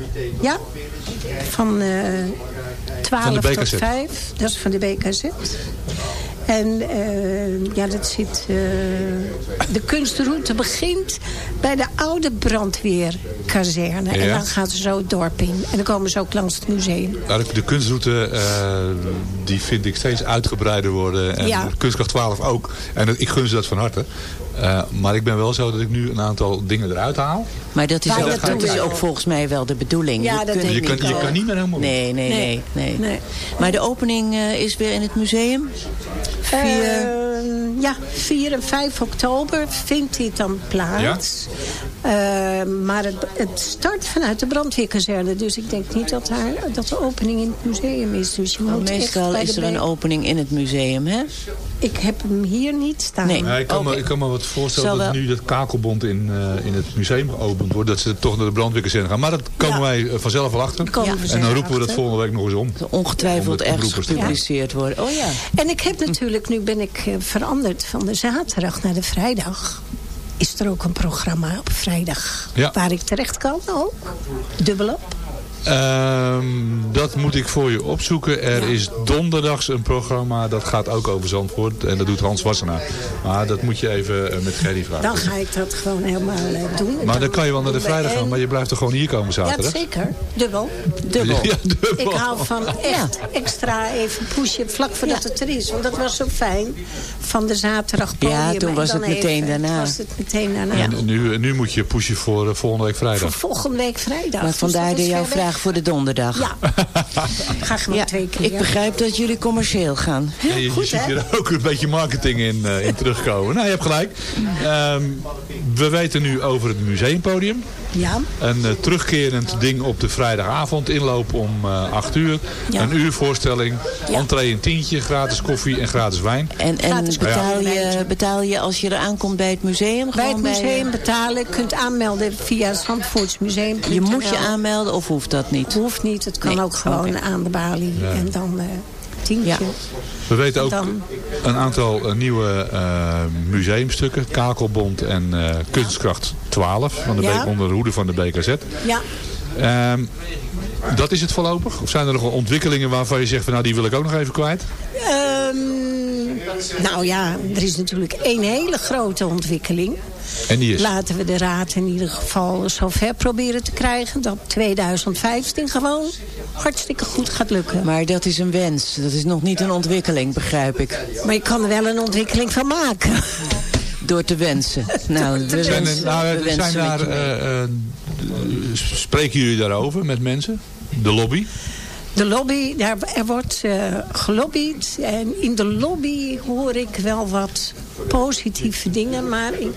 [SPEAKER 8] Ja. Van eh 12
[SPEAKER 4] Van
[SPEAKER 8] tot
[SPEAKER 4] BKZ.
[SPEAKER 8] 5. Dat is van de BKZ. En eh, ja, dat zit... eh, de kunstroute begint bij de oude brandweerkazerne. En dan gaan ze zo het dorp in. En dan komen ze ook langs het museum.
[SPEAKER 4] Nou, de- kunstroute eh, die vind ik steeds uitgebreider worden. En
[SPEAKER 8] Ja.
[SPEAKER 4] Kunstkracht 12 ook. En ik gun ze dat van harte. Eh, maar ik ben wel zo dat ik nu een aantal dingen eruit haal.
[SPEAKER 5] Maar dat is,
[SPEAKER 8] Maar
[SPEAKER 5] ook,
[SPEAKER 8] dat
[SPEAKER 5] dat
[SPEAKER 8] doen
[SPEAKER 5] is
[SPEAKER 8] we
[SPEAKER 5] ook
[SPEAKER 8] ook.
[SPEAKER 5] volgens mij wel de bedoeling.
[SPEAKER 8] Ja,
[SPEAKER 5] je
[SPEAKER 8] dat
[SPEAKER 5] kunt
[SPEAKER 8] denk
[SPEAKER 4] Je kan, je kan niet meer helemaal
[SPEAKER 5] Nee, nee, nee.
[SPEAKER 8] Nee.
[SPEAKER 5] nee.
[SPEAKER 8] Nee.
[SPEAKER 5] Maar de opening eh, is weer in het museum? Vier...
[SPEAKER 8] Eh, ja, 4 en 5 oktober vindt dit dan plaats. Eh, maar het, het start vanuit de brandweerkazerne. Dus ik denk niet dat, daar, dat de opening in het museum is. Dus je moet echt
[SPEAKER 5] Meestal is er een opening in het museum, hè?
[SPEAKER 8] Ik heb hem hier niet staan.
[SPEAKER 5] Nee.
[SPEAKER 4] Ja, ik, kan me, ik kan me wat voorstellen
[SPEAKER 5] Zal
[SPEAKER 4] dat nu dat kakelbond in, eh, in het museum geopend wordt. Dat ze toch naar de brandweerkazerne gaan. Maar dat komen
[SPEAKER 8] Ja.
[SPEAKER 4] wij eh, vanzelf wel achter. En dan roepen we dat volgende week nog eens om.
[SPEAKER 5] Ongetwijfeld
[SPEAKER 4] Om
[SPEAKER 5] ergens gepubliceerd worden. Oh ja.
[SPEAKER 8] En ik heb natuurlijk, nu ben ik veranderd van de zaterdag naar de vrijdag. Is er ook een programma op vrijdag
[SPEAKER 4] Ja.
[SPEAKER 8] waar ik terecht kan ook? Dubbelop.
[SPEAKER 4] Ehm, dat moet ik voor je opzoeken. Er
[SPEAKER 8] Ja.
[SPEAKER 4] is donderdags een programma, dat gaat ook over Zandvoort. En dat doet Hans Wassenaar. Maar dat moet je even eh, met Gerry vragen.
[SPEAKER 8] Dan ga ik dat gewoon helemaal eh, doen.
[SPEAKER 4] maar dan kan je wel naar de vrijdag gaan, maar je blijft er gewoon hier komen
[SPEAKER 8] Ja,
[SPEAKER 4] zaterdag.
[SPEAKER 8] zeker. Dubbel.
[SPEAKER 5] Dubbel.
[SPEAKER 4] Ja, dubbel.
[SPEAKER 8] Ik hou van echt extra even pushen vlak voordat het er is. Want dat was zo fijn van de zaterdag podium.
[SPEAKER 5] Ja, toen
[SPEAKER 8] en
[SPEAKER 5] was het meteen
[SPEAKER 8] even-
[SPEAKER 5] daarna.
[SPEAKER 8] was het meteen daarna.
[SPEAKER 4] En nu, nu moet je pushen voor eh, volgende week
[SPEAKER 8] Voor
[SPEAKER 4] vrijdag.
[SPEAKER 8] volgende week vrijdag.
[SPEAKER 5] Maar
[SPEAKER 8] Dus
[SPEAKER 5] vandaar de
[SPEAKER 8] is
[SPEAKER 5] jouw
[SPEAKER 8] weg.
[SPEAKER 5] vraag voor de donderdag.
[SPEAKER 8] Ja. Ga gewoon
[SPEAKER 5] Ja,
[SPEAKER 8] twee keer.
[SPEAKER 5] ik begrijp dat jullie commercieel gaan.
[SPEAKER 4] En je, je
[SPEAKER 8] Goed,
[SPEAKER 4] ziet
[SPEAKER 8] hè?
[SPEAKER 4] hier ook een beetje marketing in, eh, in terugkomen. Nou, je hebt gelijk. Ehm, we weten nu over het museumpodium.
[SPEAKER 8] Ja.
[SPEAKER 4] Een eh, terugkerend ding op de vrijdagavond. Inloop om eh 8 uur.
[SPEAKER 8] Ja.
[SPEAKER 4] Een uur voorstelling.
[SPEAKER 8] Ja.
[SPEAKER 4] Entree een tientje. Gratis koffie en gratis wijn.
[SPEAKER 5] En, en
[SPEAKER 8] Gratis
[SPEAKER 5] betaal,
[SPEAKER 8] betalen.
[SPEAKER 5] je, betaal je als je er aankomt bij het museum?
[SPEAKER 8] Bij het museum betalen. Je kunt aanmelden via Zandvoortsmuseum.
[SPEAKER 5] je moet je aanmelden of hoeft dat niet?
[SPEAKER 8] Hoeft niet. Het kan
[SPEAKER 5] Nee,
[SPEAKER 8] ook gewoon aan de balie. En dan eh tientje.
[SPEAKER 5] Ja.
[SPEAKER 4] We weten ook
[SPEAKER 8] Dan-
[SPEAKER 4] een aantal eh, nieuwe eh, museumstukken. Kakelbond en eh, Kunstkracht 12. Van de
[SPEAKER 8] Ja.
[SPEAKER 4] Onder de hoede van de BKZ.
[SPEAKER 8] Ja.
[SPEAKER 4] Ehm, dat is het voorlopig? Of zijn er nog ontwikkelingen waarvan je zegt van nou die wil ik ook nog even kwijt?
[SPEAKER 8] Ehm, nou ja, er is natuurlijk één hele grote ontwikkeling.
[SPEAKER 4] En die is?
[SPEAKER 8] Laten we de raad in ieder geval zover proberen te krijgen... dat 2015 gewoon hartstikke goed gaat lukken.
[SPEAKER 5] Maar dat is een wens. Dat is nog niet een ontwikkeling, begrijp ik.
[SPEAKER 8] Maar je kan er wel een ontwikkeling van maken.
[SPEAKER 5] Door te wensen. Nou, we
[SPEAKER 4] Zijn, er-
[SPEAKER 5] wensen,
[SPEAKER 4] nou,
[SPEAKER 5] we wensen
[SPEAKER 4] zijn daar, eh, eh, spreken jullie daarover met mensen? De lobby?
[SPEAKER 8] De lobby, daar, er wordt eh, gelobbyd. En in de lobby hoor ik wel wat positieve dingen. Maar ik-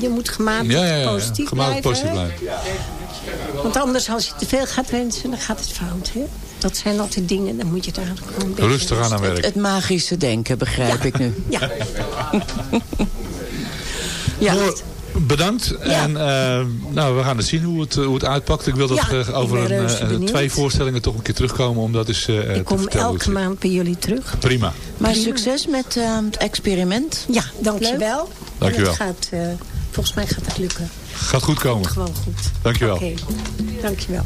[SPEAKER 8] je moet gematigd
[SPEAKER 4] Ja, ja, ja.
[SPEAKER 8] positief
[SPEAKER 4] Gematigd
[SPEAKER 8] blijven.
[SPEAKER 4] positief
[SPEAKER 8] hè?
[SPEAKER 4] blijven.
[SPEAKER 8] Want anders als je te veel gaat wensen, dan gaat het fout. Hè? Dat zijn altijd dingen, dan moet je daar gewoon
[SPEAKER 4] Rustig aan aan werk.
[SPEAKER 5] Het magische denken, begrijp ik nu.
[SPEAKER 8] Ja,
[SPEAKER 5] Ja.
[SPEAKER 4] Bedankt. En eh, nou, we gaan het zien hoe het, eh, hoe het uitpakt. Ik wil dat
[SPEAKER 8] Ja,
[SPEAKER 4] eh, over een, eh, twee voorstellingen toch een keer terugkomen. Om dat eens eh, te
[SPEAKER 8] ik kom elke maand bij jullie terug.
[SPEAKER 4] Prima.
[SPEAKER 5] Maar succes met het experiment.
[SPEAKER 8] Ja, dankjewel.
[SPEAKER 4] Dankjewel.
[SPEAKER 8] En het gaat, eh, volgens mij gaat het lukken.
[SPEAKER 4] Gaat goed komen.
[SPEAKER 8] Gewoon goed.
[SPEAKER 4] Dankjewel.
[SPEAKER 8] Oké, dankjewel.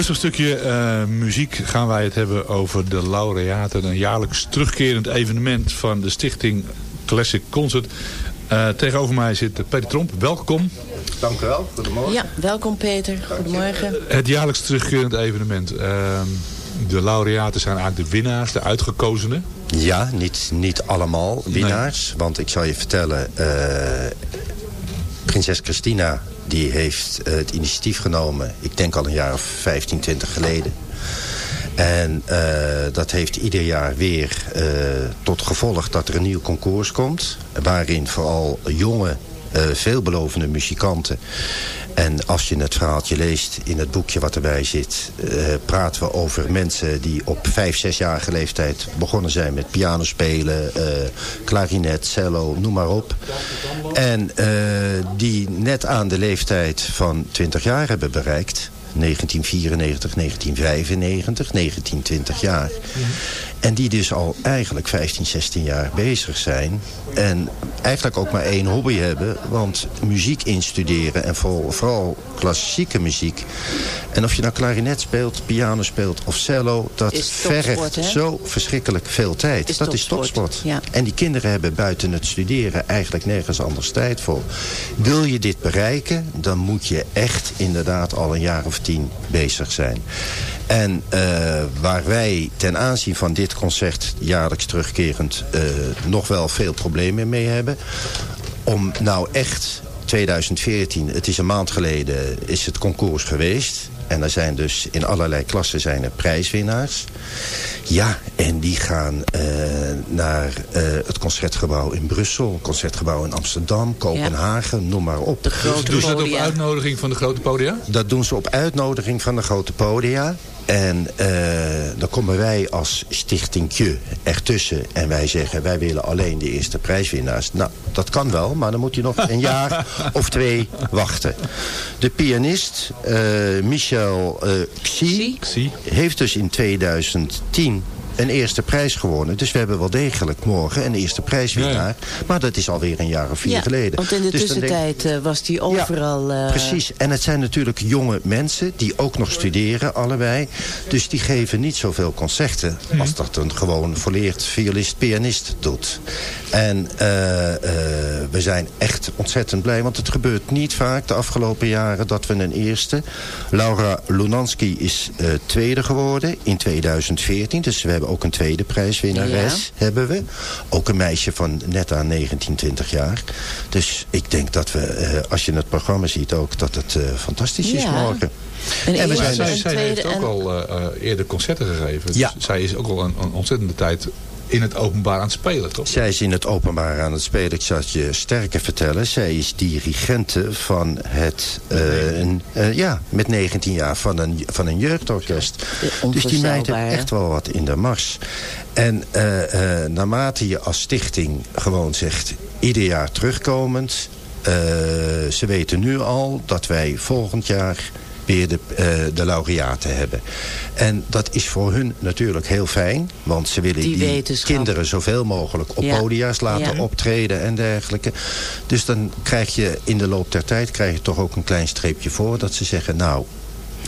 [SPEAKER 4] Rustig stukje eh, muziek gaan wij het hebben over de laureaten. Een jaarlijks terugkerend evenement van de stichting Classic Concert. Eh, tegenover mij zit Peter Tromp. Welkom.
[SPEAKER 9] Dank u wel. Goedemorgen.
[SPEAKER 5] Ja, welkom Peter. Goedemorgen.
[SPEAKER 4] Het jaarlijks terugkerend evenement. Ehm, de laureaten zijn eigenlijk de winnaars, de uitgekozenen.
[SPEAKER 9] Ja, niet, niet allemaal winnaars. Want ik zal je vertellen, eh, prinses Christina die heeft eh, het initiatief genomen. Ik denk al een jaar of 15, 20 geleden. En uh, dat heeft ieder jaar weer uh, tot gevolg dat er een nieuw concours komt. Waarin vooral jonge, veelbelovende muzikanten en als je het verhaaltje leest in het boekje wat erbij zit... Uh, praten we over mensen die op vijf, zesjarige leeftijd begonnen zijn met pianospelen, uh, klarinet, cello, noem maar op. En uh, die net aan de leeftijd van 20 jaar hebben bereikt. 1994, 1995, 19, 20 jaar. En die dus al eigenlijk 15, 16 jaar bezig zijn. En eigenlijk ook maar één hobby hebben. Want muziek instuderen en vooral, vooral klassieke muziek. En of je nou klarinet speelt, piano speelt of cello. Dat vergt zo verschrikkelijk veel tijd.
[SPEAKER 5] Is
[SPEAKER 9] dat
[SPEAKER 5] topsport.
[SPEAKER 9] is topsport.
[SPEAKER 5] Ja.
[SPEAKER 9] En die kinderen hebben buiten het studeren eigenlijk nergens anders tijd voor. Wil je dit bereiken, dan moet je echt inderdaad al een jaar of tien bezig zijn. En uh, waar wij ten aanzien van dit concert jaarlijks terugkerend uh, nog wel veel problemen mee hebben. Om nou echt 2014, het is een maand geleden, is het concours geweest. En er zijn dus in allerlei klassen zijn er prijswinnaars. Ja, en die gaan uh, naar uh, het Concertgebouw in Brussel, Concertgebouw in Amsterdam, Kopenhagen, ja. noem maar op.
[SPEAKER 5] De grote
[SPEAKER 4] doen ze dat op uitnodiging van de grote podia?
[SPEAKER 9] Dat doen ze op uitnodiging van de grote podia. En uh, dan komen wij als stichtingje ertussen. En wij zeggen, wij willen alleen de eerste prijswinnaars. Nou, dat kan wel, maar dan moet je nog een jaar of twee wachten. De pianist uh, Michel uh, Xi,
[SPEAKER 4] Xi
[SPEAKER 9] heeft dus in 2010 een eerste prijs gewonnen. Dus we hebben wel degelijk morgen een eerste prijswinnaar. Ja, ja. Maar dat is alweer een jaar of vier
[SPEAKER 5] ja,
[SPEAKER 9] geleden.
[SPEAKER 5] Want in de
[SPEAKER 9] dus
[SPEAKER 5] tussentijd denk... was die overal...
[SPEAKER 9] Ja, precies. En het zijn natuurlijk jonge mensen die ook nog studeren, allebei. Dus die geven niet zoveel concerten als dat een gewoon volleerd violist-pianist doet. En uh, uh, we zijn echt ontzettend blij, want het gebeurt niet vaak de afgelopen jaren dat we een eerste... Laura Lunanski is uh, tweede geworden in 2014, dus we hebben ook een tweede prijswinnares, ja. hebben we. Ook een meisje van net aan 19, 20 jaar. Dus ik denk dat we, als je het programma ziet ook, dat het fantastisch is
[SPEAKER 5] ja.
[SPEAKER 9] morgen.
[SPEAKER 4] En, en we zijn zij, zij heeft ook en... al uh, eerder concerten gegeven. Dus
[SPEAKER 9] ja.
[SPEAKER 4] zij is ook al een, een ontzettende tijd in het openbaar aan het spelen, toch?
[SPEAKER 9] Zij is in het openbaar aan het spelen. Ik zal het je sterker vertellen. Zij is dirigente van het... Uh, een, uh, ja, met 19 jaar van een, van een jeugdorkest. Dus die meid heeft echt wel wat in de mars. En uh, naarmate je als stichting gewoon zegt... ieder jaar terugkomend... ze weten nu al dat wij volgend jaar de, uh, de laureaten hebben. En dat is voor hun natuurlijk heel fijn. Want ze willen die, die kinderen zoveel mogelijk op ja. podia's laten ja. optreden en dergelijke. Dus dan krijg je in de loop der tijd krijg je toch ook een klein streepje voor. Dat ze zeggen, nou,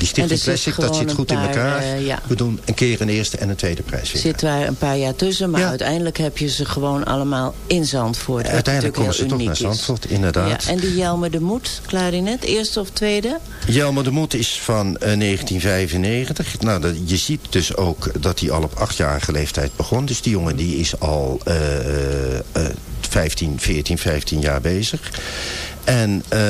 [SPEAKER 9] die Stichting Classic, dat zit goed
[SPEAKER 5] paar,
[SPEAKER 9] in elkaar.
[SPEAKER 5] Uh, ja.
[SPEAKER 9] We doen een keer een eerste en een tweede prijs.
[SPEAKER 5] Zit daar een paar jaar tussen, maar ja. uiteindelijk heb je ze gewoon allemaal in Zandvoort.
[SPEAKER 9] Uiteindelijk komen ze toch naar. Zandvoort, inderdaad.
[SPEAKER 5] Ja. En die Jelmer de Moed, klarinet, eerste of tweede?
[SPEAKER 9] Jelmer de Moed is van uh, 1995. Nou, dat, je ziet dus ook dat hij al op achtjarige leeftijd begon. Dus die jongen die is al uh, 15, 14, 15 jaar bezig. En... Uh,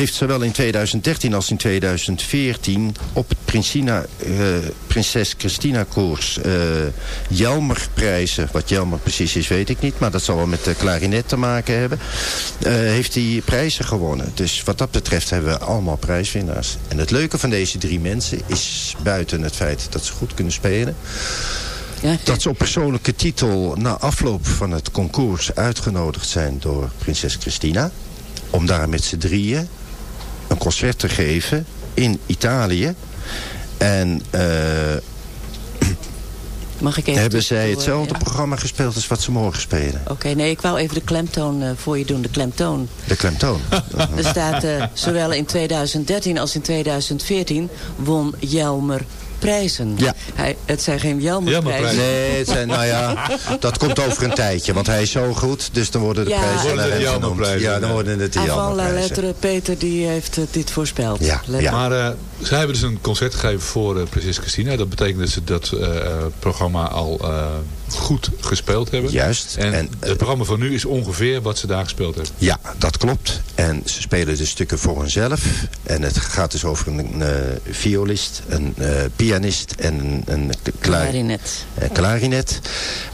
[SPEAKER 9] heeft zowel in 2013 als in 2014 op het Prinsina, uh, Prinses Christina koers uh, Jelmerprijzen, wat Jelmer precies is weet ik niet, maar dat zal wel met de klarinet te maken hebben, uh, heeft hij prijzen gewonnen. Dus wat dat betreft hebben we allemaal prijswinnaars. En het leuke van deze drie mensen is buiten het feit dat ze goed kunnen spelen, ja. Dat ze op persoonlijke titel na afloop van het concours uitgenodigd zijn door prinses Christina. Om daar met z'n drieën een concert te geven in Italië. En uh,
[SPEAKER 5] Mag ik even
[SPEAKER 9] Hebben zij hetzelfde
[SPEAKER 5] ja?
[SPEAKER 9] programma gespeeld als wat ze morgen spelen?
[SPEAKER 5] Oké, nee, ik wou even de klemtoon eh, voor je doen, de klemtoon.
[SPEAKER 9] De klemtoon.
[SPEAKER 5] Er staat eh, zowel in 2013 als in 2014 won Jelmer prijzen.
[SPEAKER 9] Ja.
[SPEAKER 5] Hij, het zijn geen Jelmer-prijzen.
[SPEAKER 9] Nee, het zijn, nou ja, dat komt over een tijdje. Want hij is zo goed, dus dan worden de
[SPEAKER 5] Ja.
[SPEAKER 9] prijzen
[SPEAKER 5] Worden
[SPEAKER 9] naar
[SPEAKER 4] de
[SPEAKER 9] hem genoemd. Ja, dan worden het de
[SPEAKER 5] la
[SPEAKER 9] Jelmerprijzen.
[SPEAKER 5] lettre, Peter die heeft eh, dit voorspeld.
[SPEAKER 9] Ja.
[SPEAKER 4] Maar eh, zij hebben dus een concert gegeven voor eh, Prinses Christina. Dat betekent dat ze dat eh, programma al eh, goed gespeeld hebben.
[SPEAKER 9] Juist.
[SPEAKER 4] En,
[SPEAKER 9] En,
[SPEAKER 4] het programma van nu is ongeveer wat ze daar gespeeld hebben.
[SPEAKER 9] Ja, dat klopt. En ze spelen de stukken voor hunzelf. En het gaat dus over een eh, violist, een eh, pianist en een, een
[SPEAKER 5] Klarinet.
[SPEAKER 9] een klarinet.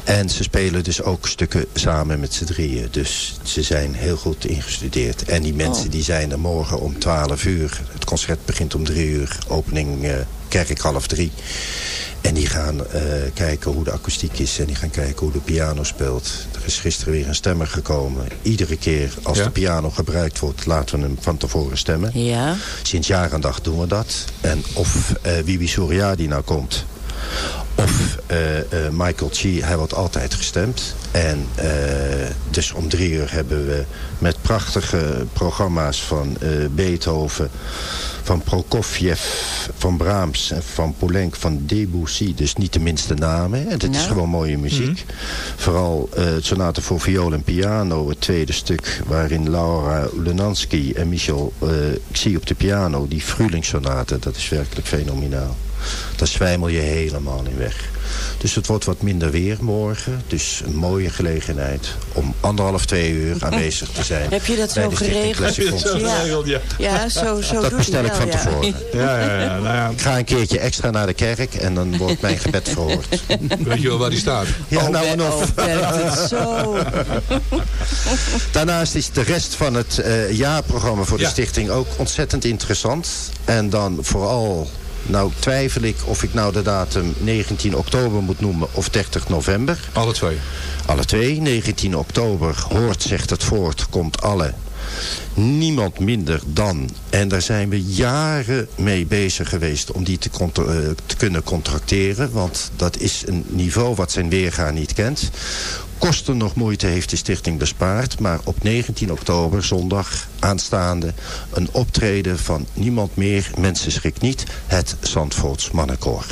[SPEAKER 9] En ze spelen dus ook stukken samen met z'n drieën. Dus ze zijn heel goed ingestudeerd. En die mensen
[SPEAKER 5] Oh.
[SPEAKER 9] die zijn er morgen om 12 uur. Het concert begint om 3 uur. Opening eh, kerk half drie. En die gaan eh, kijken hoe de akoestiek is. En die gaan kijken hoe de piano speelt. Er is gisteren weer een stemmer gekomen. Iedere keer als
[SPEAKER 4] Ja?
[SPEAKER 9] de piano gebruikt wordt, laten we hem van tevoren stemmen.
[SPEAKER 5] Ja.
[SPEAKER 9] Sinds jaar en dag doen we dat. En of eh Wibi Surya die nou komt... Of eh, eh, Michael Chi, hij wordt altijd gestemd. En eh, dus om drie uur hebben we met prachtige programma's van Beethoven, van Prokofjev, van Brahms en van Poulenc, van Debussy. Dus niet de minste namen. En het is
[SPEAKER 5] Nou.
[SPEAKER 9] gewoon mooie muziek. Vooral eh, het sonate voor viool en piano, het tweede stuk... waarin Laura Lunansky en Michel Xie op de piano... die Frühlingssonate, dat is werkelijk fenomenaal. Daar zwijmel je helemaal in weg. Dus het wordt wat minder weer morgen. Dus een mooie gelegenheid om anderhalf, twee uur aanwezig te zijn.
[SPEAKER 5] Heb je dat zo geregeld?
[SPEAKER 9] Classic
[SPEAKER 4] Heb je dat zo
[SPEAKER 9] Concert.
[SPEAKER 4] geregeld? Ja.
[SPEAKER 5] Ja, zo, zo
[SPEAKER 9] Dat bestel ik
[SPEAKER 5] wel,
[SPEAKER 9] van
[SPEAKER 5] ja.
[SPEAKER 9] tevoren.
[SPEAKER 4] Ja, ja, ja. Nou ja,
[SPEAKER 9] Ik ga een keertje extra naar de kerk en dan wordt mijn gebed verhoord.
[SPEAKER 4] weet je wel waar die staat?
[SPEAKER 9] Ja,
[SPEAKER 5] Oh,
[SPEAKER 9] nou en
[SPEAKER 5] oh,
[SPEAKER 9] of.
[SPEAKER 5] werkt het zo.
[SPEAKER 9] Daarnaast is de rest van het eh, jaarprogramma voor de
[SPEAKER 4] Ja.
[SPEAKER 9] stichting ook ontzettend interessant. En dan vooral, nou twijfel ik of ik nou de datum 19 oktober moet noemen of 30 november.
[SPEAKER 4] Alle twee.
[SPEAKER 9] Alle twee. 19 oktober hoort, zegt het voort, komt alle. Niemand minder dan. En daar zijn we jaren mee bezig geweest om die te, eh, te kunnen contracteren. Want dat is een niveau wat zijn weerga niet kent. Kosten nog moeite heeft de stichting bespaard. Maar op 19 oktober, zondag aanstaande... een optreden van niemand meer, mensen schrik niet... het Zandvoorts Mannenkoor.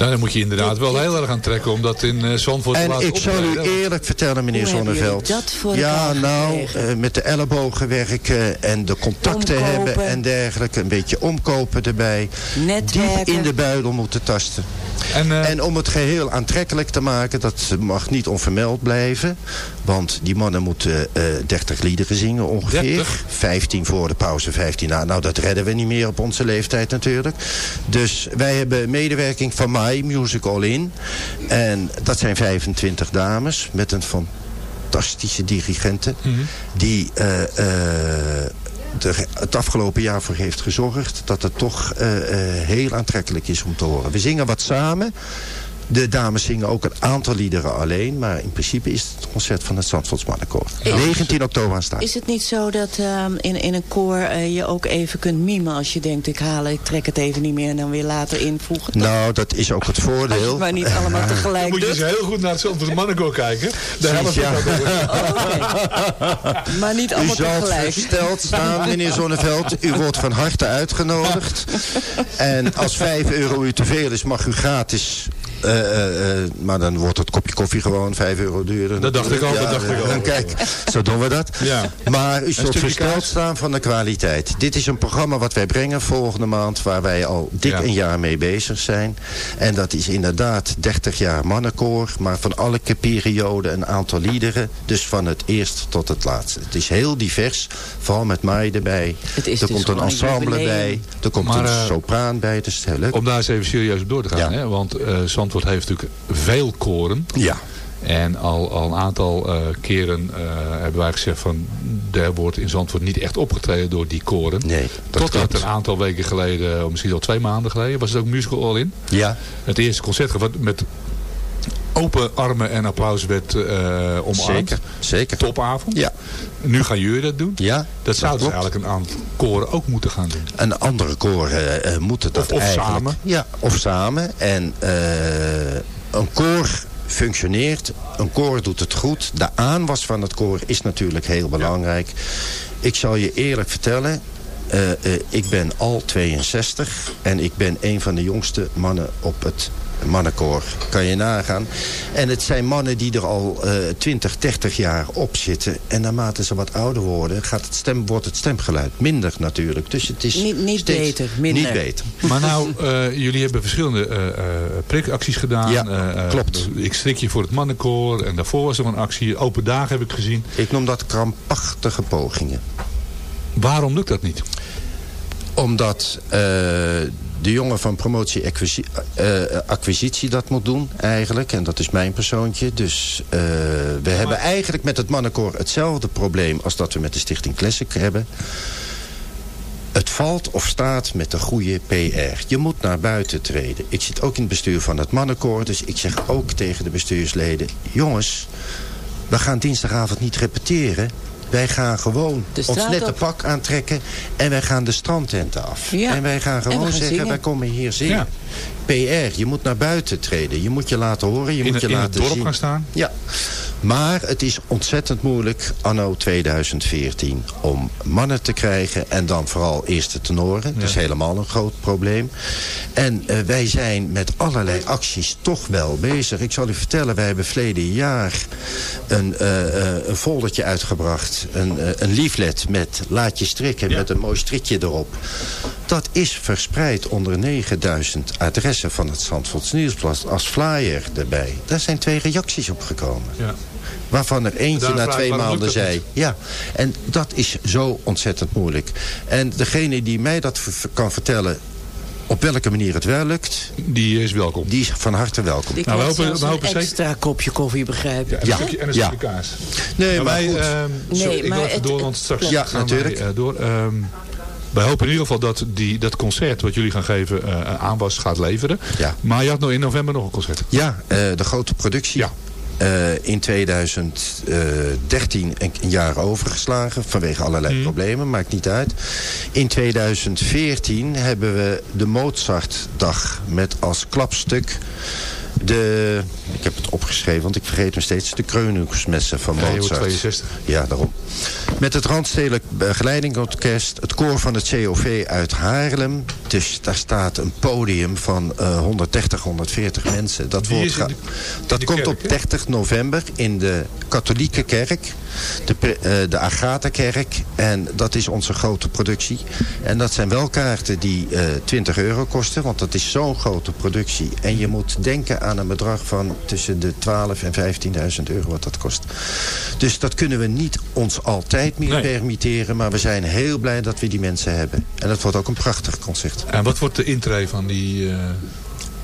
[SPEAKER 4] Nou, dan moet je inderdaad wel heel erg aan trekken om dat in eh, Zandvoort te
[SPEAKER 9] En
[SPEAKER 4] laten
[SPEAKER 9] ik zal u eerlijk vertellen, meneer Zonneveld.
[SPEAKER 5] jullie dat voor
[SPEAKER 9] ja, nou, eh, met de ellebogen werken en de contacten
[SPEAKER 5] Omkopen.
[SPEAKER 9] hebben en dergelijke. Een beetje omkopen erbij.
[SPEAKER 5] Netwerken.
[SPEAKER 9] Diep in de buidel moeten tasten.
[SPEAKER 4] En, eh,
[SPEAKER 9] En om het geheel aantrekkelijk te maken, dat mag niet onvermeld blijven. Want die mannen moeten eh 30 liederen zingen ongeveer.
[SPEAKER 4] 30?
[SPEAKER 9] 15 voor de pauze, 15 na. Nou, dat redden we niet meer op onze leeftijd natuurlijk. Dus wij hebben medewerking van My Music All In. En dat zijn 25 dames met een fantastische dirigente. Die eh, eh, er het afgelopen jaar voor heeft gezorgd... dat het toch heel aantrekkelijk is om te horen. We zingen wat samen. De dames zingen ook een aantal liederen alleen. Maar in principe is het concert van het Zandvoorts Mannenkoor. 19 oktober aanstaan.
[SPEAKER 5] Is het niet zo dat ehm, in, in een koor eh, je ook even kunt mimen als je denkt ik haal, ik trek het even niet meer en dan weer later invoegen?
[SPEAKER 9] Nou, dat is ook het
[SPEAKER 5] Als je
[SPEAKER 9] voordeel.
[SPEAKER 5] maar niet allemaal
[SPEAKER 4] dan
[SPEAKER 5] tegelijk
[SPEAKER 4] moet je eens heel goed naar het Zandvoorts Mannenkoor kijken. Daar helpt
[SPEAKER 9] ja.
[SPEAKER 4] over.
[SPEAKER 5] Maar niet
[SPEAKER 9] U
[SPEAKER 5] allemaal
[SPEAKER 9] zal
[SPEAKER 5] tegelijk.
[SPEAKER 9] versteld staan, meneer Zonneveld. U wordt van harte uitgenodigd. En als 5 euro u te veel is, mag u gratis... eh, maar dan wordt het kopje koffie gewoon 5 euro duurder.
[SPEAKER 4] Dat dacht ik al, dat
[SPEAKER 9] Ja,
[SPEAKER 4] dacht ik al.
[SPEAKER 9] eh, Kijk, zo doen we dat.
[SPEAKER 4] Ja.
[SPEAKER 9] Maar u zult versteld staan van de kwaliteit. Dit is een programma wat wij brengen volgende maand... waar wij al dik
[SPEAKER 4] Ja.
[SPEAKER 9] een jaar mee bezig zijn. En dat is inderdaad 30 jaar mannenkoor... maar van elke periode een aantal liederen. Dus van het eerst tot het laatste. Het is heel divers, vooral met mij erbij.
[SPEAKER 5] Het is
[SPEAKER 9] er
[SPEAKER 5] dus
[SPEAKER 9] komt een ensemble bij. Er komt
[SPEAKER 4] Maar,
[SPEAKER 9] een
[SPEAKER 4] eh,
[SPEAKER 9] sopraan bij, dus het is heel leuk.
[SPEAKER 4] Om daar eens even serieus op door te gaan.
[SPEAKER 9] Ja.
[SPEAKER 4] Hè? Want eh Zandvoort heeft natuurlijk veel koren.
[SPEAKER 9] Ja.
[SPEAKER 4] En al, al een aantal eh, keren eh, hebben wij gezegd van... er wordt in Zandvoort niet echt opgetreden door die koren.
[SPEAKER 9] Nee, dat
[SPEAKER 4] Totdat een aantal weken geleden, of misschien al twee maanden geleden... was het ook Musical All In.
[SPEAKER 9] Ja,
[SPEAKER 4] Het eerste concert wat met open armen en applaus werd eh omarmd.
[SPEAKER 9] zeker. Zeker.
[SPEAKER 4] Topavond.
[SPEAKER 9] Ja.
[SPEAKER 4] Nu gaan jullie dat doen.
[SPEAKER 9] Ja,
[SPEAKER 4] Dat zouden ze
[SPEAKER 9] klopt.
[SPEAKER 4] eigenlijk een aantal koren ook moeten gaan doen.
[SPEAKER 9] Een andere koor eh, eh, moeten dat
[SPEAKER 4] Of- of
[SPEAKER 9] eigenlijk.
[SPEAKER 4] samen.
[SPEAKER 9] Ja, of samen. En een koor functioneert. Een koor doet het goed. De aanwas van het koor is natuurlijk heel belangrijk. Ik zal je eerlijk vertellen... ik ben al 62 en ik ben een van de jongste mannen op het mannenkoor. Kan je nagaan. En het zijn mannen die er al eh 20, 30 jaar op zitten. En naarmate ze wat ouder worden, gaat het stem, wordt het stemgeluid minder natuurlijk. Dus het is
[SPEAKER 5] Niet- niet
[SPEAKER 9] steeds
[SPEAKER 5] beter, minder.
[SPEAKER 9] Niet beter.
[SPEAKER 4] Maar nou, eh, jullie hebben verschillende eh, eh, prikacties gedaan.
[SPEAKER 9] Ja, klopt.
[SPEAKER 4] Ik strik je voor het mannenkoor. En daarvoor was er een actie. Open dagen heb ik gezien.
[SPEAKER 9] Ik noem dat krampachtige pogingen.
[SPEAKER 4] Waarom lukt dat niet?
[SPEAKER 9] Omdat eh, de jongen van promotie acquisi- eh, acquisitie dat moet doen eigenlijk. En dat is mijn persoontje. Dus eh, we hebben eigenlijk met het mannenkoor hetzelfde probleem... als dat we met de Stichting Classic hebben. Het valt of staat met de goede PR. Je moet naar buiten treden. Ik zit ook in het bestuur van het mannenkoor. Dus ik zeg ook tegen de bestuursleden... jongens, we gaan dinsdagavond niet repeteren. Wij gaan gewoon ons nette
[SPEAKER 5] op.
[SPEAKER 9] pak aantrekken. En wij gaan de strandtenten af.
[SPEAKER 5] Ja.
[SPEAKER 9] En wij gaan gewoon
[SPEAKER 5] gaan
[SPEAKER 9] zeggen,
[SPEAKER 5] zingen.
[SPEAKER 9] wij komen hier zingen.
[SPEAKER 4] Ja.
[SPEAKER 9] PR, je moet naar buiten treden. Je moet je laten horen, je
[SPEAKER 4] In,
[SPEAKER 9] moet je
[SPEAKER 4] in het
[SPEAKER 9] laten
[SPEAKER 4] dorp
[SPEAKER 9] zien.
[SPEAKER 4] gaan staan?
[SPEAKER 9] Ja, maar het is ontzettend moeilijk anno 2014 om mannen te krijgen. En dan vooral eerste tenoren. Dat is helemaal een groot probleem. En eh, wij zijn met allerlei acties toch wel bezig. Ik zal u vertellen, wij hebben verleden jaar een, eh, een foldertje uitgebracht. Een, een leaflet met laat je strikken met een mooi strikje erop. Dat is verspreid onder 9000 adressen van het Zandvoorts Nieuwsblad als flyer erbij. Daar zijn twee reacties op gekomen.
[SPEAKER 4] Ja.
[SPEAKER 9] Waarvan er eentje na twee maanden zei... Ja, en dat is zo ontzettend moeilijk. En degene die mij dat kan vertellen... op welke manier het wel lukt...
[SPEAKER 4] Die is welkom.
[SPEAKER 9] Die is van harte welkom.
[SPEAKER 5] Die
[SPEAKER 4] Nou, we hopen- we
[SPEAKER 5] een
[SPEAKER 4] hopen zeker-
[SPEAKER 5] extra kopje koffie, begrijp ik.
[SPEAKER 4] En een
[SPEAKER 9] Ja.
[SPEAKER 4] stukje, en een
[SPEAKER 9] Ja.
[SPEAKER 4] stukje kaas.
[SPEAKER 9] Nee,
[SPEAKER 4] Maar
[SPEAKER 9] maar
[SPEAKER 4] wij,
[SPEAKER 9] goed.
[SPEAKER 4] ehm,
[SPEAKER 5] Nee,
[SPEAKER 4] ik
[SPEAKER 5] maar
[SPEAKER 4] wil even
[SPEAKER 5] het-
[SPEAKER 4] door, want straks
[SPEAKER 9] Ja,
[SPEAKER 4] gaan
[SPEAKER 9] natuurlijk.
[SPEAKER 4] wij eh, door. Ehm, wij hopen in ieder geval dat die, dat concert wat jullie gaan geven eh, een aanwas gaat leveren.
[SPEAKER 9] Ja.
[SPEAKER 4] Maar je had nog in november nog een concert.
[SPEAKER 9] Ja, eh, de grote productie.
[SPEAKER 4] Ja.
[SPEAKER 9] Eh, in 2013 een, een jaar overgeslagen vanwege allerlei
[SPEAKER 4] Mhm.
[SPEAKER 9] problemen, maakt niet uit. In 2014 hebben we de Mozartdag met als klapstuk de, ik heb het opgeschreven, want ik vergeet me steeds, de Kreunungsmessen van Mozart.
[SPEAKER 4] 62.
[SPEAKER 9] Ja, daarom. Met het Randstedelijk Begeleidingsorkest, het koor van het COV uit Haarlem. Dus daar staat een podium van eh 130, 140 mensen. Dat,
[SPEAKER 4] Die
[SPEAKER 9] wordt
[SPEAKER 4] de-
[SPEAKER 9] dat komt
[SPEAKER 4] kerk,
[SPEAKER 9] op
[SPEAKER 4] hè?
[SPEAKER 9] 30 november in de katholieke kerk. De, eh, de Agatha-kerk. En dat is onze grote productie. En dat zijn wel kaarten die eh 20 euro kosten. Want dat is zo'n grote productie. En je moet denken aan een bedrag van tussen de 12 en 15.000 euro wat dat kost. Dus dat kunnen we niet ons altijd meer
[SPEAKER 4] Nee.
[SPEAKER 9] permitteren. Maar we zijn heel blij dat we die mensen hebben. En dat wordt ook een prachtig concert.
[SPEAKER 4] En wat wordt de intree van die eh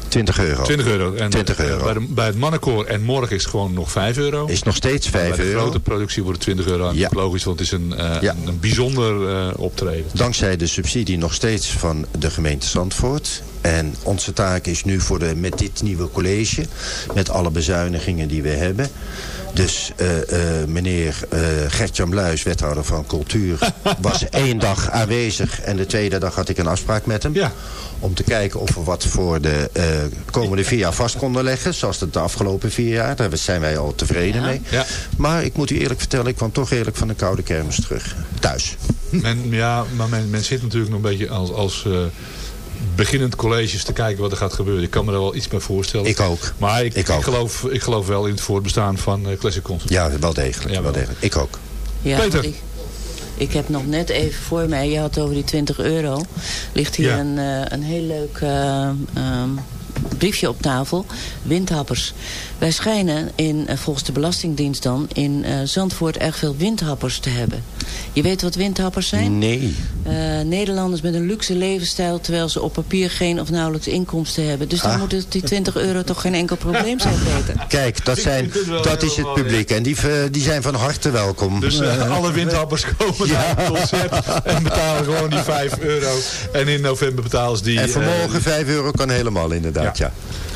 [SPEAKER 9] 20 euro.
[SPEAKER 4] 20 euro? En,
[SPEAKER 9] 20
[SPEAKER 4] eh,
[SPEAKER 9] euro.
[SPEAKER 4] bij, de- bij het mannenkoor en morgen is het gewoon nog 5 euro.
[SPEAKER 9] Is nog steeds 5
[SPEAKER 4] bij de
[SPEAKER 9] euro.
[SPEAKER 4] grote productie wordt het 20 euro.
[SPEAKER 9] Ja.
[SPEAKER 4] Logisch, want het is een, eh,
[SPEAKER 9] Ja.
[SPEAKER 4] een, een bijzonder eh, optreden.
[SPEAKER 9] Dankzij de subsidie nog steeds van de gemeente Zandvoort. En onze taak is nu voor de, met dit nieuwe college, met alle bezuinigingen die we hebben. Dus eh, eh, meneer eh Gertjan Bluis, wethouder van cultuur, was één dag aanwezig. En de tweede dag had ik een afspraak met hem.
[SPEAKER 4] Ja.
[SPEAKER 9] Om te kijken of we wat voor de komende vier jaar vast konden leggen. Zoals het de afgelopen vier jaar. Daar zijn wij al tevreden mee.
[SPEAKER 4] Ja.
[SPEAKER 9] Maar ik moet u eerlijk vertellen, ik kwam toch eerlijk van de koude kermis terug. Thuis.
[SPEAKER 4] Men, ja, maar men, men zit natuurlijk nog een beetje als, als beginnend colleges te kijken wat er gaat gebeuren. Ik kan me er wel iets bij voorstellen.
[SPEAKER 9] Ik ook.
[SPEAKER 4] Maar ik,
[SPEAKER 9] Ik
[SPEAKER 4] geloof, ik geloof wel in het voortbestaan van eh, Classic Concert.
[SPEAKER 9] Ja, wel degelijk.
[SPEAKER 4] Ja,
[SPEAKER 9] wel
[SPEAKER 4] wel.
[SPEAKER 9] degelijk. Ik ook.
[SPEAKER 5] Ja,
[SPEAKER 4] Peter.
[SPEAKER 5] Ik, ik heb nog net even voor mij, je had het over die 20 euro. Ligt hier
[SPEAKER 4] Ja.
[SPEAKER 5] een, eh, een heel leuk eh, ehm, briefje op tafel. Windhappers. Wij schijnen, in, eh, volgens de Belastingdienst dan, in eh, Zandvoort erg veel windhappers te hebben. Je weet wat windhappers zijn?
[SPEAKER 9] Nee.
[SPEAKER 5] Eh, Nederlanders met een luxe levensstijl... terwijl ze op papier geen of nauwelijks inkomsten hebben. Dus dan
[SPEAKER 9] Ah.
[SPEAKER 5] moet het die 20 euro toch geen enkel probleem zijn, Peter.
[SPEAKER 9] Kijk, dat, zijn, dat is het publiek. En die, die zijn van harte welkom.
[SPEAKER 4] Dus alle windhappers komen naar het concert en betalen gewoon die 5 euro. En in november betalen ze die...
[SPEAKER 9] en vermogen
[SPEAKER 4] eh,
[SPEAKER 9] 5 euro kan helemaal inderdaad, ja.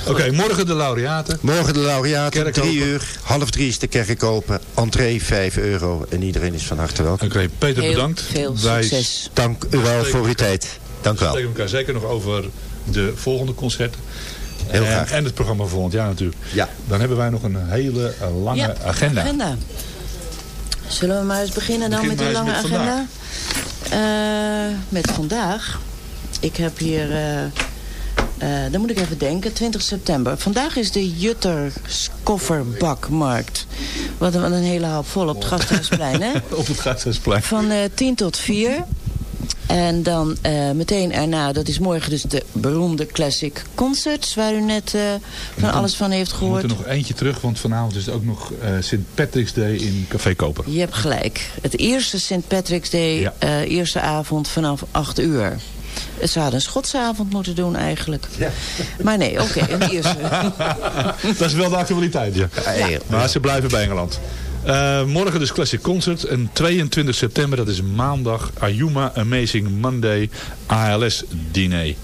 [SPEAKER 4] Oké, morgen de laureaten.
[SPEAKER 9] Morgen de laureaten,
[SPEAKER 4] Kerk
[SPEAKER 9] 3
[SPEAKER 4] open.
[SPEAKER 9] uur. Half drie is de kerk open. Entree 5 euro. En iedereen is van harte welkom.
[SPEAKER 4] Oké, Peter
[SPEAKER 5] Heel
[SPEAKER 4] bedankt.
[SPEAKER 5] veel
[SPEAKER 4] Wij
[SPEAKER 5] succes.
[SPEAKER 9] Dank u wel voor uw tijd. Dank u wel.
[SPEAKER 4] spreken elkaar zeker nog over de volgende concerten.
[SPEAKER 9] Heel
[SPEAKER 4] en,
[SPEAKER 9] graag.
[SPEAKER 4] en het programma voor volgend jaar natuurlijk.
[SPEAKER 9] Ja.
[SPEAKER 4] Dan hebben wij nog een hele lange
[SPEAKER 5] Ja,
[SPEAKER 4] agenda.
[SPEAKER 5] agenda. Zullen we maar eens beginnen dan
[SPEAKER 4] Begin
[SPEAKER 5] met
[SPEAKER 4] eens
[SPEAKER 5] lange
[SPEAKER 4] met
[SPEAKER 5] agenda? Eh, met vandaag. Ik heb hier... eh, eh, dan moet ik even denken. 20 september. Vandaag is de Jutter Kofferbakmarkt. Wat een, wat een hele hoop vol op het Gasthuisplein, hè?
[SPEAKER 4] Op het Gasthuisplein.
[SPEAKER 5] Van eh 10 tot 4. En dan eh, meteen erna, dat is morgen dus de beroemde Classic Concerts... waar u net van alles van heeft
[SPEAKER 4] We
[SPEAKER 5] gehoord.
[SPEAKER 4] moeten nog eentje terug, want vanavond is het ook nog eh St. Patrick's Day in Café Koper.
[SPEAKER 5] Je hebt gelijk. Het eerste St. Patrick's Day,
[SPEAKER 4] Ja.
[SPEAKER 5] eerste avond vanaf 8 uur. Het zou een Schotse avond moeten doen eigenlijk. Maar nee, oké, een eerste.
[SPEAKER 4] Dat is wel de actualiteit, ja. Maar ze blijven bij Engeland. Eh, morgen dus Classic Concert. En 22 september, dat is maandag, Ayuma Amazing Monday ALS diner.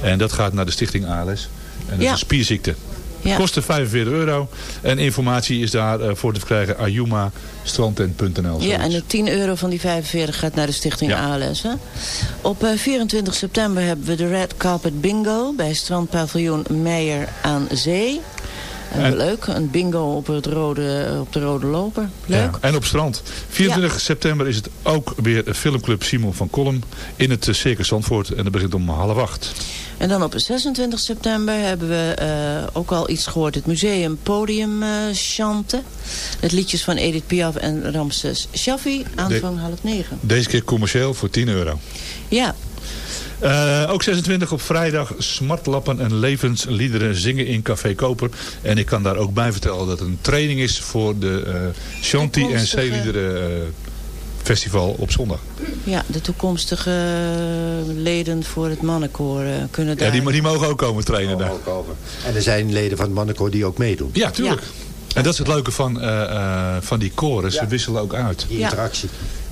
[SPEAKER 4] En dat gaat naar de stichting ALS. En dat
[SPEAKER 5] Ja.
[SPEAKER 4] is een spierziekte.
[SPEAKER 5] Ja.
[SPEAKER 4] Kosten 45 euro. En informatie is daar eh, voor te verkrijgen. ayumastrandtent.nl.
[SPEAKER 5] Ja, en de 10 euro van die 45 gaat naar de stichting
[SPEAKER 4] Ja.
[SPEAKER 5] ALS. Hè? Op eh, 24 september hebben we de Red Carpet Bingo... bij strandpaviljoen Meijer aan Zee. En
[SPEAKER 4] En-
[SPEAKER 5] leuk, een bingo op, het rode, op de Rode Loper. Leuk.
[SPEAKER 4] Ja, en op strand. 24 september is het ook weer filmclub Simon van Kolm in het eh, Circus Zandvoort. En dat begint om half acht.
[SPEAKER 5] En dan op 26 september hebben we eh, ook al iets gehoord. Het museum Podium eh chanten. Het liedjes van Edith Piaf en Ramses Shaffi. Aanvang half negen.
[SPEAKER 4] Deze keer commercieel voor 10 euro.
[SPEAKER 5] Ja,
[SPEAKER 4] Eh, ook 26 op vrijdag smartlappen en levensliederen zingen in Café Koper. En ik kan daar ook bij vertellen dat het een training is voor de eh Shanti en Zeeliederen eh, festival op zondag.
[SPEAKER 5] ja, de toekomstige leden voor het mannenkoor kunnen daar...
[SPEAKER 4] Ja, die, die mogen ook komen trainen daar.
[SPEAKER 9] En er zijn leden van het mannenkoor die ook meedoen.
[SPEAKER 4] Ja, tuurlijk. En dat is het leuke van, eh, eh, van die koren. Ze
[SPEAKER 9] Ja.
[SPEAKER 4] wisselen ook uit.
[SPEAKER 9] Die interactie.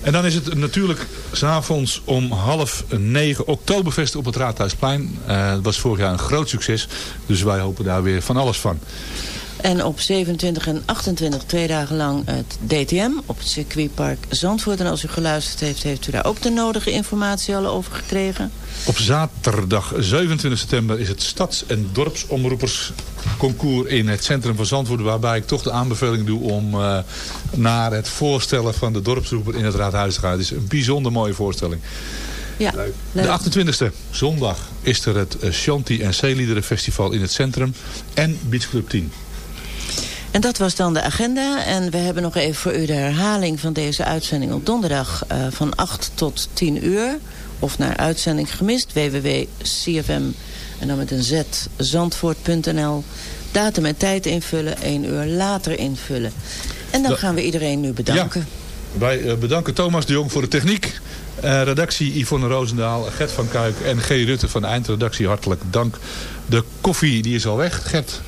[SPEAKER 4] En dan is het natuurlijk s'avonds om half negen Oktoberfest op het Raadhuisplein. Eh dat was vorig jaar een groot succes. Dus wij hopen daar weer van alles van.
[SPEAKER 5] En op 27 en 28, twee dagen lang, het DTM op het circuitpark Zandvoort. En als u geluisterd heeft, heeft u daar ook de nodige informatie al over gekregen.
[SPEAKER 4] Op zaterdag 27 september is het Stads- en Dorpsomroepersconcours in het centrum van Zandvoort. Waarbij ik toch de aanbeveling doe om eh, naar het voorstellen van de dorpsroeper in het Raadhuis te gaan. Het is een bijzonder mooie voorstelling.
[SPEAKER 5] Ja, leuk.
[SPEAKER 4] De 28e zondag is er het eh, Shanti en Zeeliederen Festival in het centrum. En Beach Club 10.
[SPEAKER 5] En dat was dan de agenda. En we hebben nog even voor u de herhaling van deze uitzending op donderdag eh, van 8 tot 10 uur. Of naar uitzending gemist, www.cfm en dan met een z, zandvoort.nl. Datum en tijd invullen, 1 uur later invullen. En dan
[SPEAKER 4] Da-
[SPEAKER 5] gaan we iedereen nu bedanken.
[SPEAKER 4] Wij eh, bedanken Thomas de Jong voor de techniek. Eh, redactie Yvonne Roosendaal, Gert van Kuik en G. Rutte van de eindredactie. Hartelijk dank. De koffie die is al weg, Gert.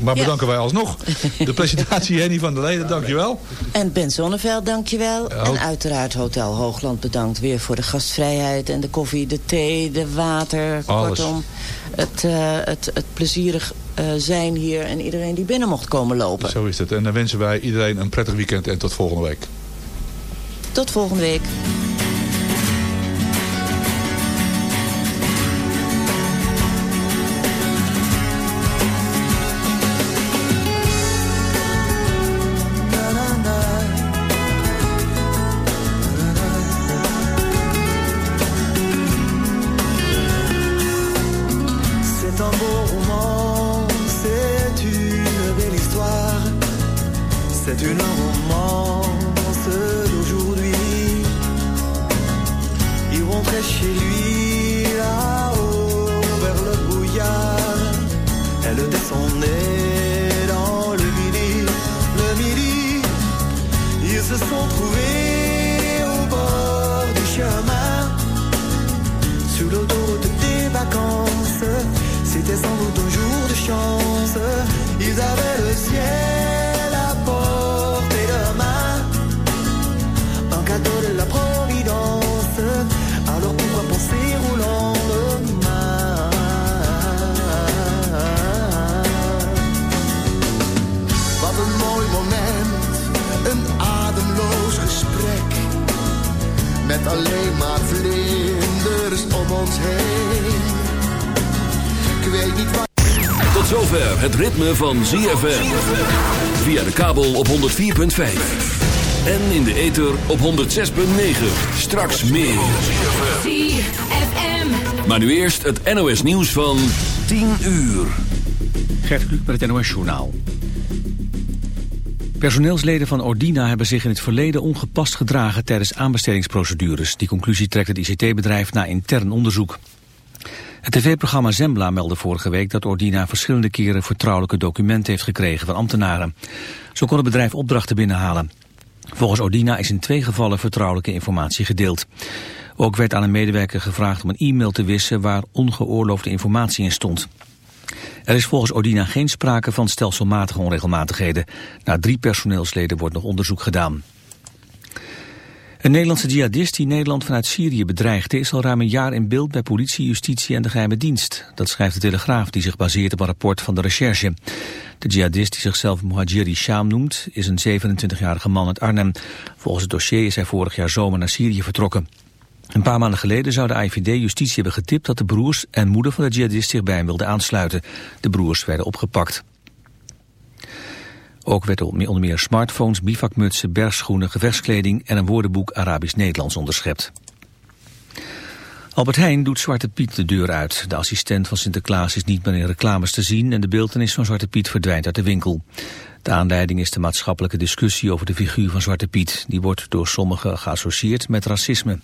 [SPEAKER 4] Maar
[SPEAKER 5] Ja.
[SPEAKER 4] bedanken wij alsnog. De presentatie Henny van der Leden, dankjewel.
[SPEAKER 5] En Ben Zonneveld, dankjewel.
[SPEAKER 4] Ook.
[SPEAKER 5] En uiteraard Hotel Hoogland bedankt weer voor de gastvrijheid... en de koffie, de thee, de water.
[SPEAKER 4] Alles.
[SPEAKER 5] Kortom, het, eh, het, het plezierig eh, zijn hier... en iedereen die binnen mocht komen lopen.
[SPEAKER 4] Zo is het. En dan wensen wij iedereen een prettig weekend en tot volgende week.
[SPEAKER 5] Tot volgende week.
[SPEAKER 2] Van ZFM. Via de kabel op 104.5. En in de ether op 106.9. Straks meer.
[SPEAKER 10] ZFM.
[SPEAKER 2] Maar nu eerst het NOS nieuws van 10 uur.
[SPEAKER 11] Gert Kluk met het NOS Journaal. Personeelsleden van Ordina hebben zich in het verleden ongepast gedragen tijdens aanbestedingsprocedures. Die conclusie trekt het ICT-bedrijf na intern onderzoek. Het tv-programma Zembla meldde vorige week dat Ordina verschillende keren vertrouwelijke documenten heeft gekregen van ambtenaren. Zo kon het bedrijf opdrachten binnenhalen. Volgens Ordina is in twee gevallen vertrouwelijke informatie gedeeld. Ook werd aan een medewerker gevraagd om een e-mail te wissen waar ongeoorloofde informatie in stond. Er is volgens Ordina geen sprake van stelselmatige onregelmatigheden. Na drie personeelsleden wordt nog onderzoek gedaan. Een Nederlandse jihadist die Nederland vanuit Syrië bedreigde... is al ruim een jaar in beeld bij politie, justitie en de geheime dienst. Dat schrijft de Telegraaf, die zich baseert op een rapport van de recherche. De jihadist, die zichzelf Muhajiri Sham noemt... is een 27-jarige man uit Arnhem. Volgens het dossier is hij vorig jaar zomer naar Syrië vertrokken. Een paar maanden geleden zou de IVD justitie hebben getipt... dat de broers en moeder van de jihadist zich bij hem wilden aansluiten. De broers werden opgepakt. Ook werden onder meer smartphones, bivakmutsen, bergschoenen, gevechtskleding en een woordenboek Arabisch-Nederlands onderschept. Albert Heijn doet Zwarte Piet de deur uit. De assistent van Sinterklaas is niet meer in reclames te zien en de beeldenis van Zwarte Piet verdwijnt uit de winkel. De aanleiding is de maatschappelijke discussie over de figuur van Zwarte Piet. Die wordt door sommigen geassocieerd met racisme.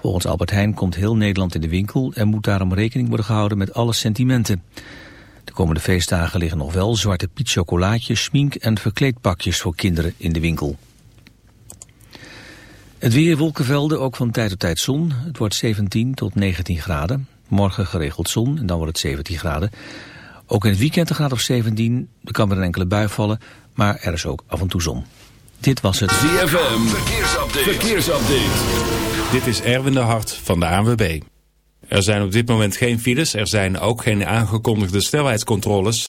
[SPEAKER 11] Volgens Albert Heijn komt heel Nederland in de winkel en moet daarom rekening worden gehouden met alle sentimenten. De komende feestdagen liggen nog wel zwarte piet chocolaatjes, smink en verkleedpakjes voor kinderen in de winkel. Het weer wolkenvelden, ook van tijd tot tijd zon. Het wordt 17 tot 19 graden. Morgen geregeld zon en dan wordt het 17 graden. Ook in het weekend een graad of 17. Er kan weer een enkele bui vallen, maar er is ook af en toe zon. Dit was het
[SPEAKER 2] ZFM, verkeersupdate. verkeersupdate.
[SPEAKER 12] Dit is Erwin de Hart van de ANWB. Er zijn op dit moment geen files. Er zijn ook geen aangekondigde snelheidscontroles.